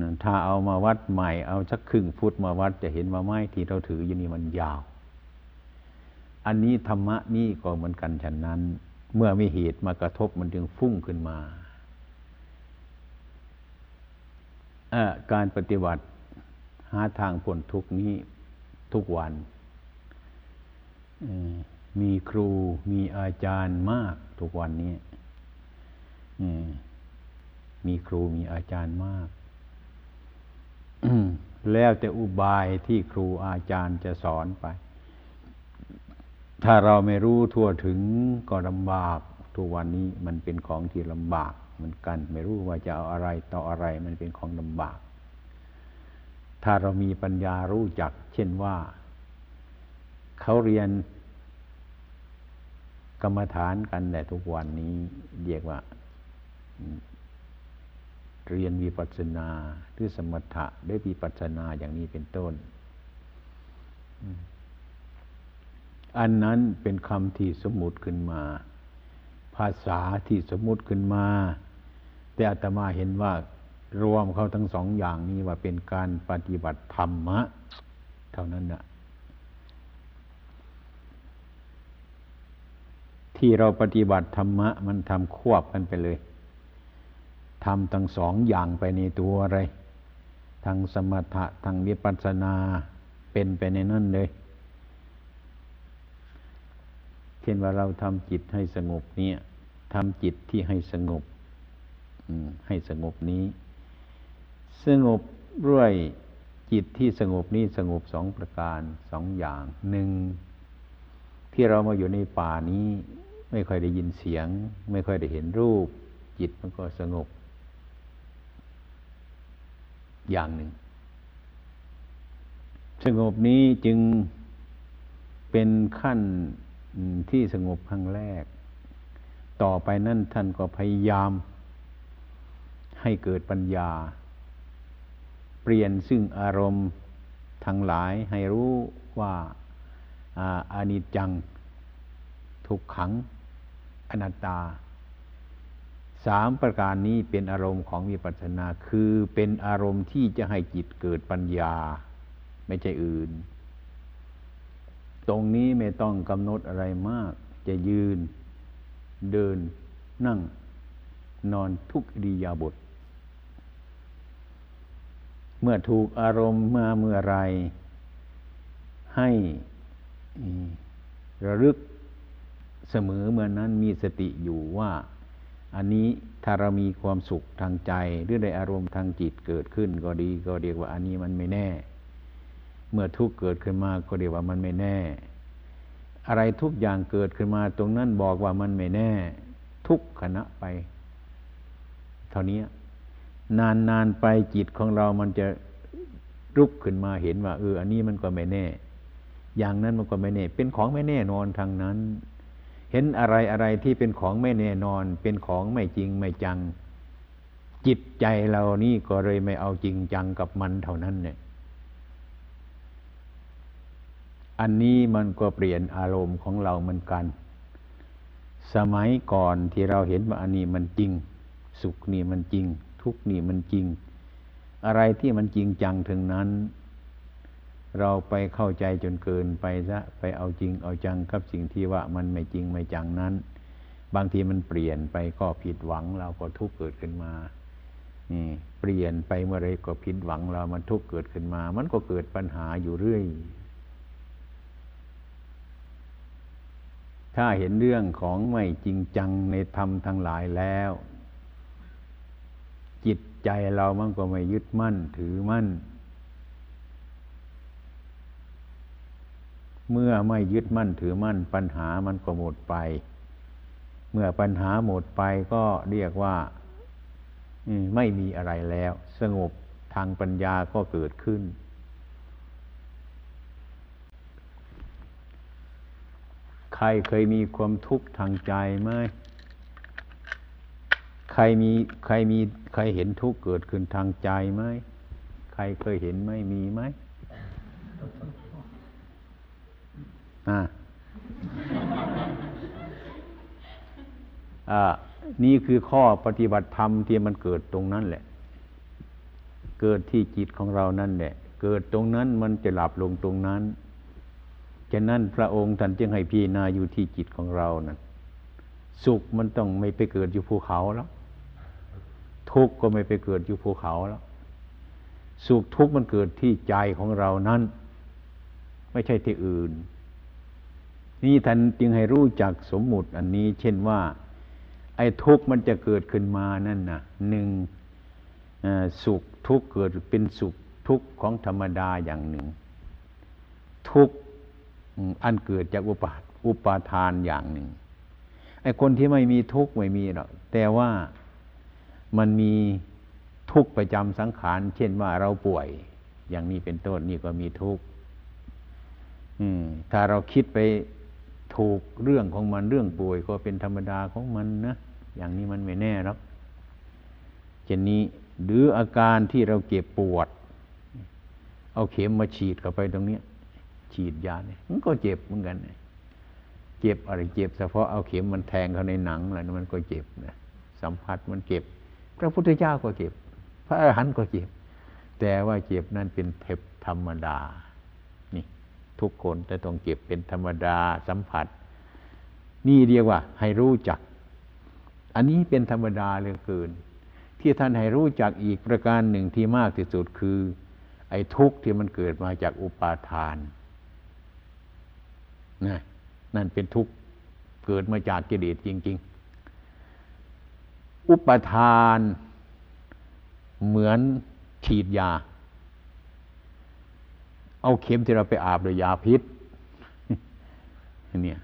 ถถ้าเอามาวัดใหม่เอาสักครึ่งฟุตมาวัด จะเห็นว่าไม้ที่เราถืออยู่นี่มันยาว อันนี้ธรรมะนี่ก็เหมือนกันฉะนั้น เมื่อมีเหตุมากระทบมันจึงฟุ้งขึ้นมา การปฏิบัติ หาทางพ้นทุกนี้ทุกวัน มีครูมีอาจารย์มากทุกวันนี้มีครูมีอาจารย์มาก แล้วแต่อุบายที่ครูอาจารย์จะสอนไป ถ้าเราไม่รู้ทั่วถึงก็ลำบาก ทุกวันนี้มันเป็นของที่ลำบากเหมือนกัน ไม่รู้ว่าจะเอาอะไรต่ออะไรมันเป็นของลำบาก ถ้าเรามีปัญญารู้จัก เช่นว่า เขาเรียนกรรมฐานกันแต่ทุกวันนี้เรียกว่า เรียนวิปัสสนาหรือสมถะได้วิปัสสนาอย่างนี้เป็นต้น อันนั้นเป็นคำที่สมมุติขึ้นมา ภาษาที่สมมุติขึ้นมา แต่อาตมาเห็นว่า รวมเขาทั้งสองอย่างนี้ว่าเป็นการปฏิบัติธรรมะ เท่านั้นนะที่เราปฏิบัติธรรมะ มันทำควบกันไปเลยทำทั้งสองอย่างไปในตัวอะไรทางสมถะทางวิปัสสนาเป็นไปในนั่นเลย เช่นว่าเราทำจิตให้สงบเนี่ยทำจิตที่ให้สงบให้สงบนี้ สงบด้วยจิตที่สงบนี้สงบสองประการสองอย่างหนึ่งที่เรามาอยู่ในป่านี้ไม่ค่อยได้ยินเสียง ไม่ค่อยได้เห็นรูป จิตมันก็สงบ อย่างหนึ่ง สงบนี้จึงเป็นขั้นที่สงบครั้งแรก ต่อไปนั่นท่านก็พยายามให้เกิดปัญญา เปลี่ยนซึ่งอารมณ์ทั้งหลายให้รู้ว่าอานิจจัง ทุกขัง อนัตตาสามประการนี้เป็นอารมณ์ของวิปัสสนา คือเป็นอารมณ์ที่จะให้จิตเกิดปัญญา ไม่ใช่อื่น ตรงนี้ไม่ต้องกำหนดอะไรมาก จะยืน เดิน นั่ง นอนทุกอิยาบท เมื่อถูกอารมณ์มาเมื่อไร ให้ระลึกเสมอเมื่อนั้นมีสติอยู่ว่า อันนี้ถ้าเรามีความสุขทางใจ หรือได้อารมณ์ทางจิตเกิดขึ้นก็ดีก็เรียกว่าอันนี้มันไม่แน่ เมื่อทุกข์เกิดขึ้นมาก็เรียกว่ามันไม่แน่ อะไรทุกอย่างเกิดขึ้นมาตรงนั้นบอกว่ามันไม่แน่ ทุกขณะไป เท่านี้ นานนานไปจิตของเรามันจะรุกขึ้นมาเห็นว่า เออ อันนี้มันก็ไม่แน่ อย่างนั้นมันก็ไม่แน่ เป็นของไม่แน่นอนทางนั้น เห็นอะไรอะไรที่เป็นของไม่แน่นอน เป็นของไม่จริงไม่จัง จิตใจเรานี่ก็เลยไม่เอาจริงจังกับมันเท่านั้นเนี่ย อันนี้มันก็เปลี่ยนอารมณ์ของเราเหมือนกัน สมัยก่อนที่เราเห็นว่าอันนี้มันจริง สุขนี่มันจริง ทุกนี่มันจริง อะไรที่มันจริงจังถึงนั้น เราไปเข้าใจจนเกินไปซะไปเอาจริงเอาจังกับสิ่งที่ว่ามันไม่จริงไม่จังนั้น บางทีมันเปลี่ยนไปก็ผิดหวังเราก็ทุกข์เกิดขึ้นมานี่เปลี่ยนไปเมื่อไรก็ผิดหวังเรามันทุกข์เกิดขึ้นมา มันก็เกิดปัญหาอยู่เรื่อยถ้าเห็นเรื่องของไม่จริงจังในธรรมทั้งหลายแล้ว ใจเรามันก็ไม่ยึดมั่นถือมั่น เมื่อไม่ยึดมั่นถือมั่น ปัญหามันก็หมดไป เมื่อปัญหาหมดไปก็เรียกว่าไม่มีอะไรแล้ว สงบทางปัญญาก็เกิดขึ้น ใครเคยมีความทุกข์ทางใจไหม ใครมีใครมีใครเห็นทุกข์เกิดขึ้นทางใจไหมใครเคยเห็นไหมมีไหมอ่านี่คือข้อปฏิบัติธรรมที่มันเกิดตรงนั้นแหละเเกิดที่จิตของเรานั่นแหละ เกิดตรงนั้นมันจะหลับลงตรงนั้น ฉะนั้นพระองค์ท่านจึงให้พิจารณาอยู่ที่จิตของเรานั่น สุขมันต้องไม่ไปเกิดอยู่ภูเขาแล้ว ทุกข์ก็ไม่ไปเกิดอยู่ภูเขาแล้ว สุขทุกข์มันเกิดที่ใจของเรานั้น ไม่ใช่ที่อื่น นี่ท่านจึงให้รู้จักสมมุติอันนี้ เช่นว่า ไอ้ทุกข์มันจะเกิดขึ้นมานั่นนะหนึ่งสุขทุกข์เกิดเป็นสุขทุกข์ของธรรมดาอย่างหนึ่ง ทุกข์อันเกิดจากอุปาอุปาทานอย่างหนึ่งไอ้คนที่ไม่มีทุกข์ไม่มีหรอกแต่ว่า มันมีทุกข์ประจำสังขาร เช่นว่าเราป่วย อย่างนี้เป็นต้นนี่ก็มีทุกข์ถ้าเราคิดไปถูกเรื่องของมันเรื่องป่วยก็เป็นธรรมดาของมันนะอย่างนี้มันไม่แน่หรอกเช่นนี้หรืออาการที่เราเจ็บปวด เอาเข็มมาฉีดเข้าไปตรงนี้ฉีดยาเนี่ยมันก็เจ็บเหมือนกันเจ็บอะไรเจ็บเฉพาะเอาเข็มมันแทงเข้าในหนังอะไรมันก็เจ็บนะสัมผัสมันเจ็บ พระพุทธเจ้าก็เจ็บ พระอรหันต์ก็เจ็บ แต่ว่าเจ็บนั่นเป็นเทปธรรมดา นี่ ทุกคนแต่ต้องเจ็บเป็นธรรมดาสัมผัส นี่เรียกว่า ให้รู้จัก อันนี้เป็นธรรมดาเหลือเกิน ที่ท่านให้รู้จักอีกประการหนึ่งที่มากที่สุดคือ ไอ้ทุกข์ที่มันเกิดมาจากอุปาทานนะนั่นเป็นทุกข์เกิดมาจากกิเลสจริง ๆ อุปทานเหมือนฉีดยา เอาเข็มที่เราไปอาบด้วยยาพิษเนี่ย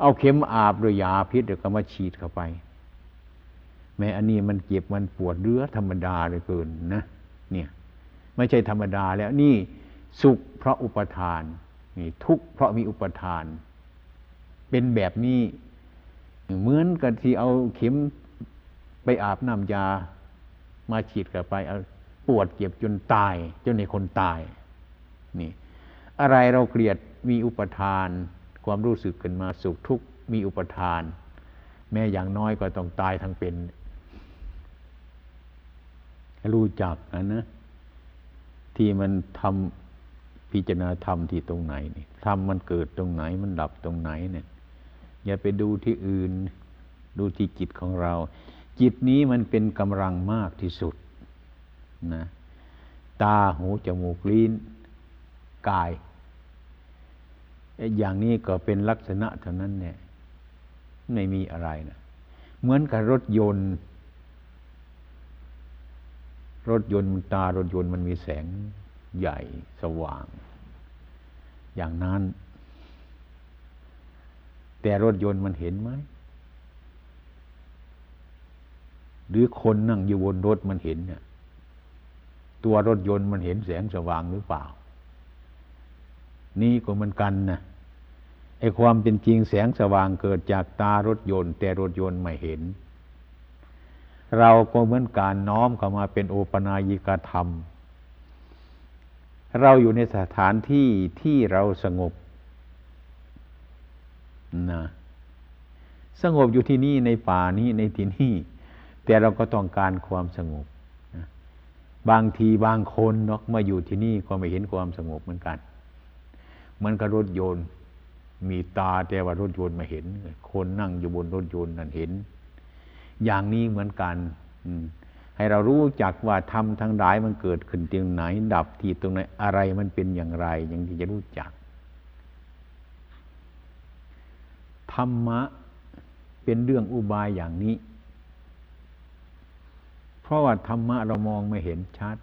เอาเข็มอาบด้วยยาพิษเดี๋ยวก็มาฉีดเข้าไป แม้อันนี้มันเจ็บมันปวดเรื้อธรรมดาเลยเกินนะเนี่ยไม่ใช่ธรรมดาแล้วนี่สุขเพราะอุปทานนี่ทุกข์เพราะมีอุปทาน เป็นแบบนี้เหมือนกับที่เอาเข็ม ไปอาบน้ำยามาฉีดกับไปเอาปวดเจ็บจนตายจนในคนตายนี่อะไรเราเกลียดมีอุปทาน ความรู้สึกขึ้นมาสุขทุกข์มีอุปทาน แม้อย่างน้อยก็ต้องตายทั้งเป็น รู้จักนะนะที่มันทำพิจารณาธรรมที่ตรงไหนนี่ธรรมมันเกิดตรงไหนมันดับตรงไหนเนี่ยอย่าไปดูที่อื่น ดูที่จิตของเรา จิตนี้มันเป็นกำลังมากที่สุดนะตาหูจมูกลิ้นกาย อย่างนี้ก็เป็นลักษณะเท่านั้นเนี่ยไม่มีอะไรนะเหมือนกับรถยนต์ รถยนต์ตารถยนต์มันมีแสงใหญ่สว่าง อย่างนั้น แต่รถยนต์มันเห็นไหม หรือคนนั่งอยู่บนรถมันเห็นเนี่ยตัวรถยนต์มันเห็นแสงสว่างหรือเปล่า นี่ก็มันกันนะไอความเป็นจริงแสงสว่างเกิดจากตารถยนต์ แต่รถยนต์ไม่เห็น เราก็เหมือนการน้อมเข้ามาเป็นโอปนายิกธรรม เราอยู่ในสถานที่ที่เราสงบนะสงบอยู่ที่นี่ในป่านี้ในที่นี่ แต่เราก็ต้องการความสงบบางทีบางคนเนาะมาอยู่ที่นี่ก็ไม่เห็นความสงบเหมือนกันเหมือนกับรถยนต์ มีตาแต่ว่ารถยนต์ม่เห็น คนนั่งอยู่บนรถยนต์นั่นเห็น อย่างนี้เหมือนกันให้เรารู้จักว่าธรรมทั้งหลายมันเกิดขึ้นตรงไหน ดับที่ตรงไหนอะไรมันเป็นอย่างไร อย่างที่จะรู้จัก ธรรมะเป็นเรื่องอุบายอย่างนี้ เพราะว่าธรรมะเรามองไม่เห็นชัด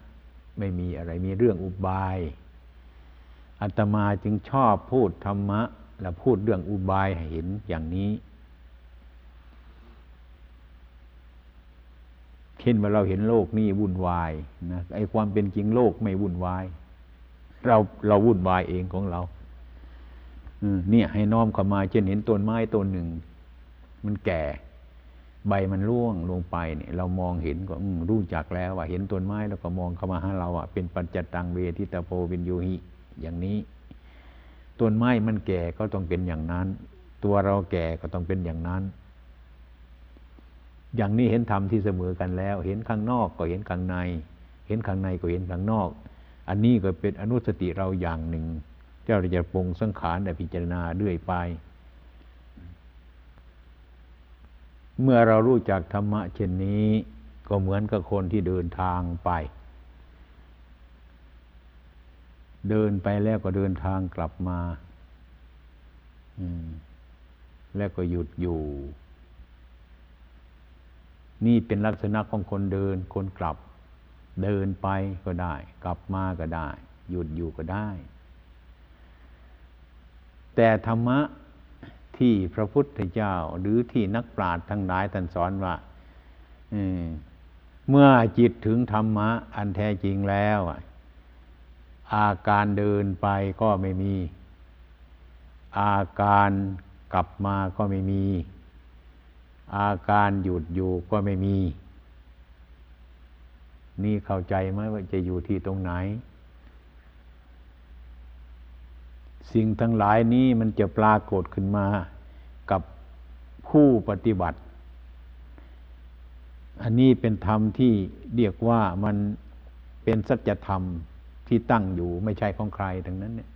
ไม่มีอะไรมีเรื่องอุบายอาตมาจึงชอบพูดธรรมะ และพูดเรื่องอุบายให้เห็นอย่างนี้เช่นว่าเราเห็นโลกนี้วุ่นวายนะไอ้ความเป็นจริงโลกไม่วุ่นวาย เราเราวุ่นวายเองของเราเนี่ยให้น้อมเข้ามาเช่นเห็นต้นไม้ต้นหนึ่ง มันแก่ ใบมันร่วงลงไปเนี่ยเรามองเห็นก็รู้จักแล้วว่าเห็นต้นไม้แล้วก็มองเข้ามาหาเราอะเป็นปัจจตังเวทิตาโพวินโยหิ อย่างนี้ต้นไม้มันแก่ก็ต้องเป็นอย่างนั้น ตัวเราแก่ก็ต้องเป็นอย่างนั้น อย่างนี้เห็นธรรมที่เสมอกันแล้ว เห็นข้างนอกก็เห็นข้างใน เห็นข้างในก็เห็นข้างนอก อันนี้ก็เป็นอนุสติเราอย่างหนึ่งเจ้าจะปรุงสังขารแต่พิจารณาเรื่อยไป เมื่อเรารู้จักธรรมะเช่นนี้ ก็เหมือนกับคนที่เดินทางไป เดินไปแล้วก็เดินทางกลับมาแล้วก็หยุดอยู่ นี่เป็นลักษณะของคนเดิน คนกลับ เดินไปก็ได้ กลับมาก็ได้ หยุดอยู่ก็ได้ แต่ธรรมะ ที่พระพุทธเจ้า หรือที่นักปราชญ์ทั้งหลายท่านสอนว่าเมื่อจิตถึงธรรมะ อันแท้จริงแล้ว อาการเดินไปก็ไม่มี อาการกลับมาก็ไม่มี อาการหยุดอยู่ก็ไม่มี นี่เข้าใจไหมว่าจะอยู่ที่ตรงไหน สิ่งทั้งหลายนี้มันจะปรากฏขึ้นมากับผู้ปฏิบัติ อันนี้เป็นธรรมที่เรียกว่ามันเป็นสัจธรรมที่ตั้งอยู่ไม่ใช่ของใครทั้งนั้นเนี่ย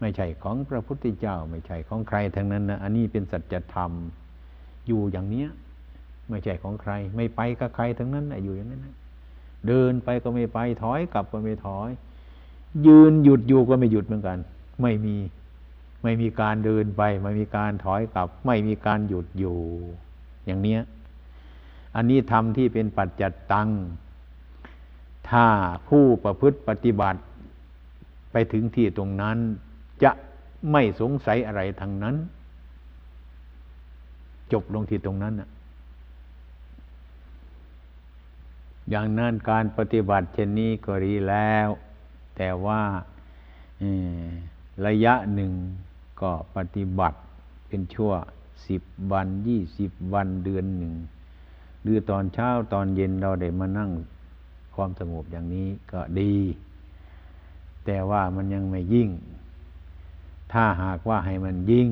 ไม่ใช่ของพระพุทธเจ้า ไม่ใช่ของใครทั้งนั้นนะอันนี้เป็นสัจธรรมอยู่อย่างเนี้ยไม่ใช่ของใคร ไม่ไปกับใครทั้งนั้นอยู่อย่างนั้นนะเดินไปก็ไม่ไปถอยกลับก็ไม่ถอย ยืนหยุดอยู่ก็ไม่หยุดเหมือนกัน ไม่มี ไม่มีการเดินไป ไม่มีการถอยกลับ ไม่มีการหยุดอยู่ อย่างเนี้ย อันนี้ทำที่เป็นปัจจัตตัง ถ้าผู้ประพฤติปฏิบัติ ไปถึงที่ตรงนั้น จะไม่สงสัยอะไรทางนั้น จบลงที่ตรงนั้นนะอย่างนั้นการปฏิบัติเช่นนี้ก็ดีแล้ว แต่ว่า ระยะหนึ่งก็ปฏิบัติเป็นชั่วสิบวันยี่สิบวันเดือนหนึ่งหรือตอนเช้าตอนเย็นเราได้มานั่งความสงบอย่างนี้ก็ดี แต่ว่ามันยังไม่ยิ่ง ถ้าหากว่าให้มันยิ่ง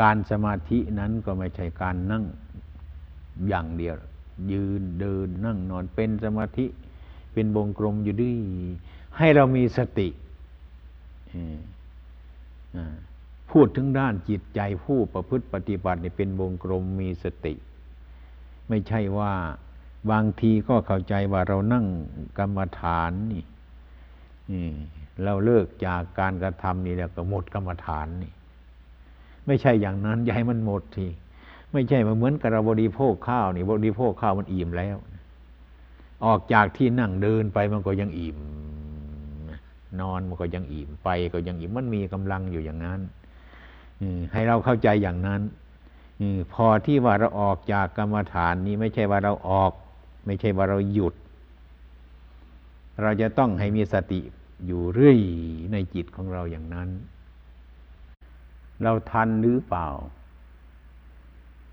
การสมาธินั้นก็ไม่ใช่การนั่งอย่างเดียว ยืนเดินนั่งนอนเป็นสมาธิ เป็นวงกลมอยู่ด้วย ให้เรามีสติ พูดถึงด้านจิตใจผู้ประพฤติปฏิบัติเป็นวงกลมมีสติ ไม่ใช่ว่าบางทีก็เข้าใจว่าเรานั่งกรรมฐานนี่เราเลิกจากการกระทำนี่แล้วก็หมดกรรมฐานนี่ ไม่ใช่อย่างนั้นอย่าให้มันหมดทีไม่ใช่มาเหมือนกับเราบริโภคข้าวนี่บริโภคข้าวมันอิ่มแล้ว ออกจากที่นั่งเดินไปมันก็ยังอิ่ม นอนมันก็ยังอิ่มไปก็ยังอิ่มมันมีกำลังอยู่อย่างนั้นให้เราเข้าใจอย่างนั้นพอที่ว่าเราออกจากกรรมฐานนี้ไม่ใช่ว่าเราออก ไม่ใช่ว่าเราหยุด เราจะต้องให้มีสติอยู่เรื่อยในจิตของเราอย่างนั้น เราทันหรือเปล่า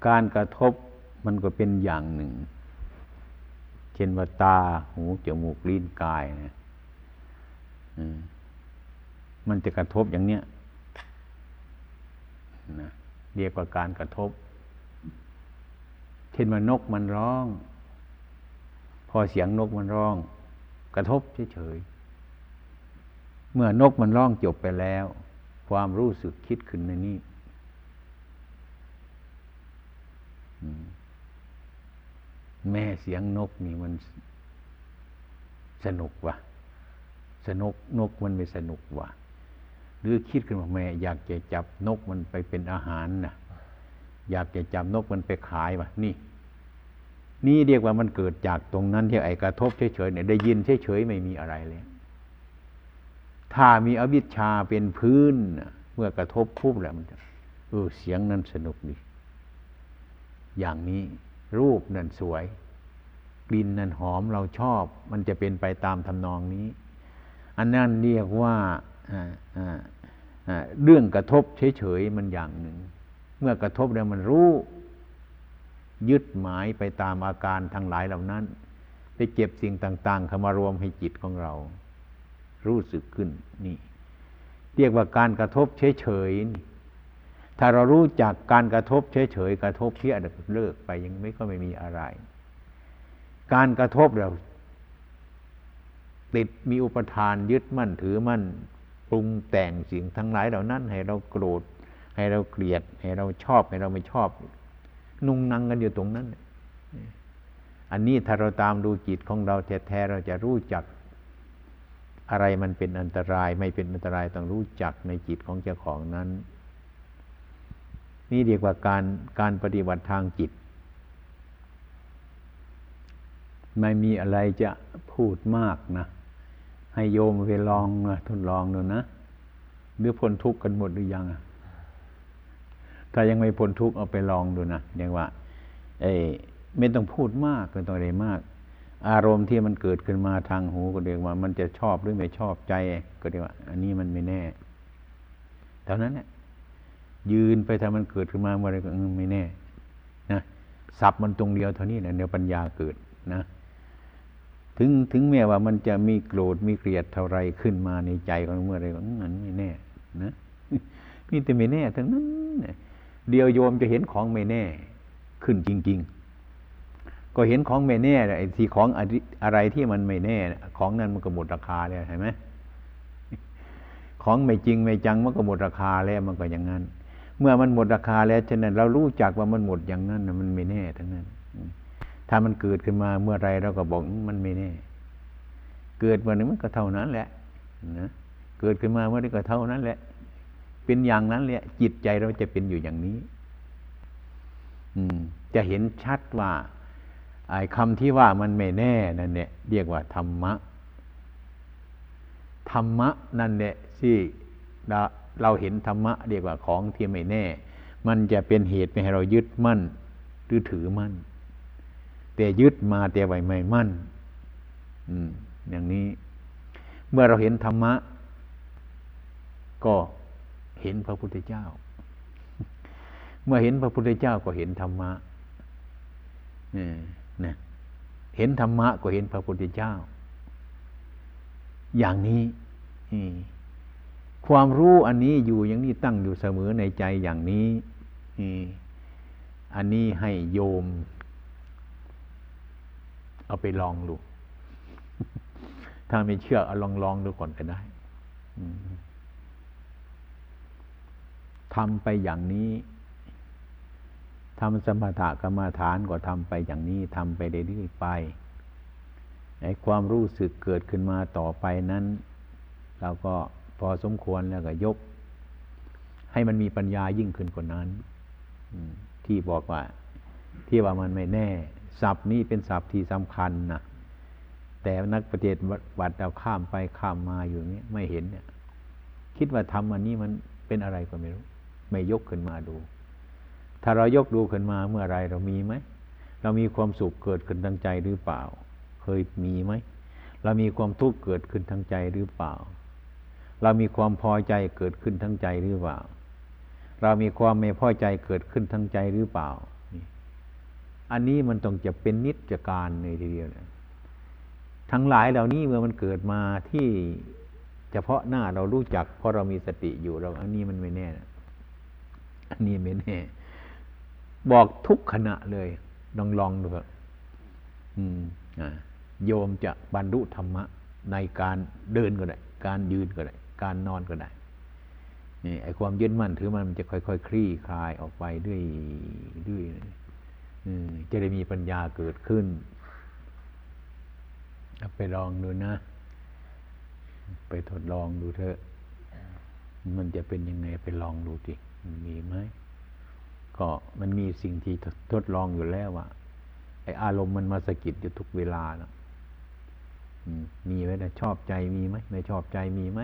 การกระทบมันก็เป็นอย่างหนึ่ง เช่นว่าตา หู จมูก ลิ้น กายนะ มันจะกระทบอย่างเนี้ยนะเรียกว่าการกระทบ เช่นว่านกมันร้อง พอเสียงนกมันร้อง กระทบเฉยๆ เมื่อนกมันร้องจบไปแล้ว ความรู้สึกคิดขึ้นในนี้แม่เสียงนกนี่มันสนุกว่ะ สนุกนกมันไม่สนุกว่ะหรือคิดขึ้นมาแม่อยากจะจับนกมันไปเป็นอาหารนะอยากจะจับนกมันไปขายว่ะนี่ นี่เรียกว่ามันเกิดจากตรงนั้นที่ไอ้กระทบเฉยๆเนี่ยได้ยินเฉยๆไม่มีอะไรเลยถ้ามีอวิชชาเป็นพื้นเมื่อกระทบปุ๊บแล้วมันจะเออเสียงนั้นสนุกดีอย่างนี้รูปนั่นสวย กลิ่นนั่นหอมเราชอบ มันจะเป็นไปตามทำนองนี้ อันนั้นเรียกว่าเรื่องกระทบเฉยๆมันอย่างหนึ่ง เมื่อกระทบแล้วมันรู้ ยึดหมายไปตามอาการทั้งหลายเหล่านั้น ไปเก็บสิ่งต่าง ๆเข้ามารวมให้จิตของเรา รู้สึกขึ้นนี่ เรียกว่าการกระทบเฉยๆถ้าเรารู้จักการกระทบเฉยๆกระทบเพี้ยเลิกไปยังไม่ก็ไม่มีอะไร การกระทบเรา ติดมีอุปทานยึดมั่นถือมั่นปรุงแต่งสิ่งทั้งหลายเหล่านั้น ให้เราโกรธ ให้เราเกลียด ให้เราชอบ ให้เราไม่ชอบ นุ่งนังกันอยู่ตรงนั้น อันนี้ถ้าเราตามดูจิตของเราแท้ๆเราจะรู้จัก อะไรมันเป็นอันตรายไม่เป็นอันตรายต้องรู้จักในจิตของเจ้าของนั้น นี่เรียกว่าการการปฏิบัติทางจิต ไม่มีอะไรจะพูดมากนะ ให้โยมไปลองนะทดลองดูนะหรือพ้นทุกข์กันหมดหรือยังถ้ายังไม่พ้นทุกข์เอาไปลองดูนะเรียกว่าเอ้ไม่ต้องพูดมากไม่ต้องอะไรมาก อารมณ์ที่มันเกิดขึ้นมาทางหูก็เรียกว่า มันจะชอบหรือไม่ชอบใจก็เรียกว่า อันนี้มันไม่แน่เท่านั้นเนี่ยยืนไปถ้ามันเกิดขึ้นมาเมื่อไรก็ไม่แน่นะสับมันตรงเดียวเท่านี้นะเดี๋ยวปัญญาเกิดนะ ถึงถึงแม้ว่ามันจะมีโกรธมีเกลียดเท่าไรขึ้นมาในใจของเมื่อไรก็มันไม่แน่นะมีแต่ไม่แน่ทั้งนั้นเดียวโยมจะเห็นของไม่แน่ ขึ้นจริง ๆ ก็เห็นของไม่แน่ไอ้ที่ของอะไรที่มันไม่แน่ ของนั้นมันก็หมดราคาแล้วเห็นไหมของไม่จริงไม่จังมันก็หมดราคาแล้วมันก็อย่างนั้น เมื่อมันหมดราคาแล้วฉะนั้นเรารู้จักว่ามันหมดอย่างนั้นมันไม่แน่ทั้งนั้น ถ้ามันเกิดขึ้นมาเมื่อไรเราก็บอกมันไม่แน่ เกิดวันนึงมันก็เท่านั้นแหละนะเกิดขึ้นมาเมื่อไรก็เท่านั้นแหละ เป็นอย่างนั้นแหละ จิตใจเราจะเป็นอยู่อย่างนี้ อืม จะเห็นชัดว่าไอ้คำที่ว่ามันไม่แน่นั่นเนี่ยเรียกว่าธรรมะธรรมะนั่นเนี่ยที่เราเห็นธรรมะเรียกว่าของที่ไม่แน่ มันจะเป็นเหตุให้เรายึดมั่นหรือถือมั่น แต่ยึดมาแต่ไว้ไม่มั่นอืมอย่างนี้ เมื่อเราเห็นธรรมะ ก็เห็นพระพุทธเจ้า เมื่อเห็นพระพุทธเจ้าก็เห็นธรรมะนี่ยเห็นธรรมะก็เห็นพระพุทธเจ้า อย่างนี้ความรู้อันนี้อยู่อย่างนี้ตั้งอยู่เสมอในใจอย่างนี้อันนี้ให้โยม เอาไปลองดู ถ้าไม่เชื่อเอาลองลองดูก่อนก็ได้ทำไปอย่างนี้ทำสมถะกรรมาฐานก็ทำไปอย่างนี้ทำไปเรื่อยๆไปไอ้ความรู้สึกเกิดขึ้นมาต่อไปนั้น เราก็พอสมควรแล้วก็ยก ให้มันมีปัญญายิ่งขึ้นกว่านั้นที่บอกว่า ที่ว่ามันไม่แน่ ศัพท์นี้เป็นศัพท์ที่สำคัญนะแต่นักปฏิบัติเราข้ามไปข้ามมาอยู่นี้ไม่เห็นเนี่ย คิดว่าทำอันนี้มันเป็นอะไรก็ไม่รู้ ไม่ยกขึ้นมาดู ถ้าเรายกดูขึ้นมาเมื่อไรเรามีไหมเรามีความสุขเกิดขึ้นทางใจหรือเปล่า เคยมีไหมเรามีความทุกข์เกิดขึ้นทางใจหรือเปล่า เรามีความพอใจเกิดขึ้นทางใจหรือเปล่า เรามีความไม่พอใจเกิดขึ้นทางใจหรือเปล่า อันนี้มันต้องจะเป็นนิจการในทีเดียวนะทั้งหลายเหล่านี้เมื่อมันเกิดมาที่เฉพาะหน้าเรารู้จักเพราะเรามีสติอยู่เราอันนี้มันไม่แน่นะอันนี้ไม่แน่ บอกทุกขณะเลยลองลองดูครับโยมจะบรรลุธรรมะในการเดินก็ได้ การยืนก็ได้ การนอนก็ได้นี่ไอความยึดมั่นถือมันมันจะค่อยๆคคลี่คลายออกไปด้วยด้วย จะได้มีปัญญาเกิดขึ้น ไปลองดูนะ ไปทดลองดูเถอะ มันจะเป็นยังไงไปลองดูดิมีไหมก็มันมีสิ่งที่ทดลองอยู่แล้วอะไออารมณ์มันมาสะกิดอยู่ทุกเวลานะมีไหมนะชอบใจมีไหมไม่ชอบใจมีไหม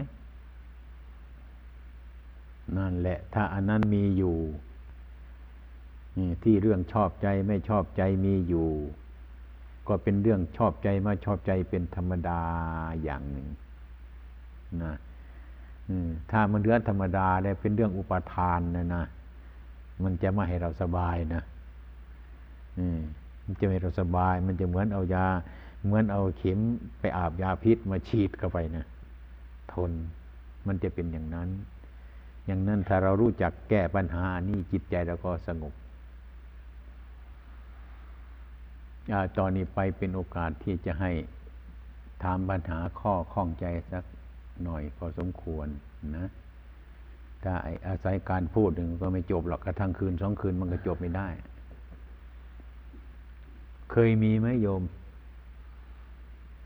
นั่นแหละ ถ้าอันนั้นมีอยู่ ที่เรื่องชอบใจไม่ชอบใจมีอยู่ ก็เป็นเรื่องชอบใจมาชอบใจเป็นธรรมดาอย่างหนึ่งนะถ้ามันเรื่องธรรมดาแล้วเป็นเรื่องอุปทานนะนะมันจะไม่ให้เราสบายนะมันจะไม่เราสบาย มันจะเหมือนเอายา เหมือนเอาเข็มไปอาบยาพิษมาฉีดเข้าไปนะทนมันจะเป็นอย่างนั้น อย่างนั้นถ้าเรารู้จักแก้ปัญหานี้จิตใจเราก็สงบ ตอนนี้ไปเป็นโอกาสที่จะให้ถามปัญหาข้อข้องใจสักหน่อยพอสมควรนะถ้าไอ้อาศัยการพูดหนึ่งก็ไม่จบหรอกกระทั่งคืนสองคืนมันก็จบไม่ได้ เคยมีไหมโยม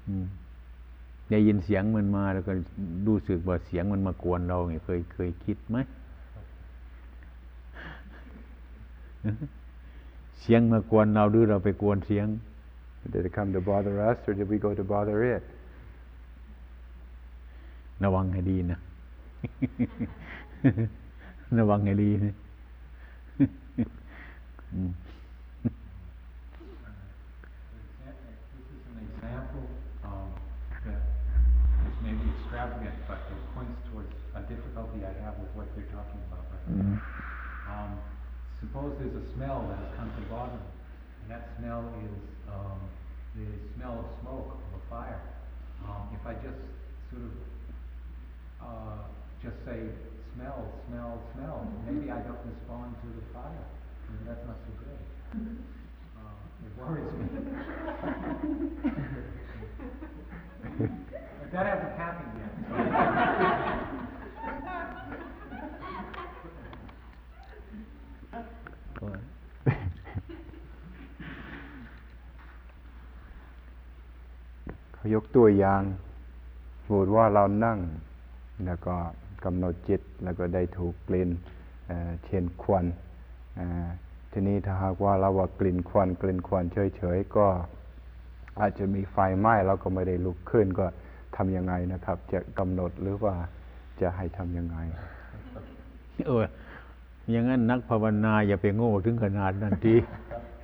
อืมได้ยินเสียงมันมาแล้วก็รู้สึกว่าเสียงมันมากวนเราเนี่ยเคยเคยคิดไหม เสียงมากวนเราหรือเราไปกวนเสียง Did it come to bother us or did we go to bother it? ระวังให้ดีนะ ระวังให้ดีนะอืม This is an example um, that is maybe extravagant, but it points towards a difficulty I have with what they're talking about right now. Suppose there's a smell that has come to bother me, and that smell is um, the smell of smoke of a fire. Um, if I just sort of uh, just say smell, smell, smell, maybe I don't respond to the fire. and that's not so good. Uh, it worries me. But that hasn't happened yet. เขายกตัวอย่างสมมติว่าเรานั่ง แล้วก็กำหนดจิต แล้วก็ได้ถูกกลิ่นเอ่อเช่นควันเอ่อทีนี้ถ้าหากว่าเราว่ากลิ่นควันกลิ่นควันเฉยๆก็อาจจะมีไฟไหม้เราก็ไม่ได้ลุกขึ้นก็ทำยังไงนะครับ จะกำหนดหรือว่าจะให้ทำยังไง เออ อย่างนั้นนักภาวนาอย่าไปโง่ถึงขนาดนั้นที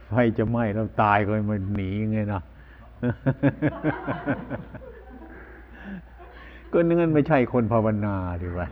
ไฟจะไหม้เราตายก็มันหนีไงนะก็นั่นไม่ใช่คนภาวนาดีวะ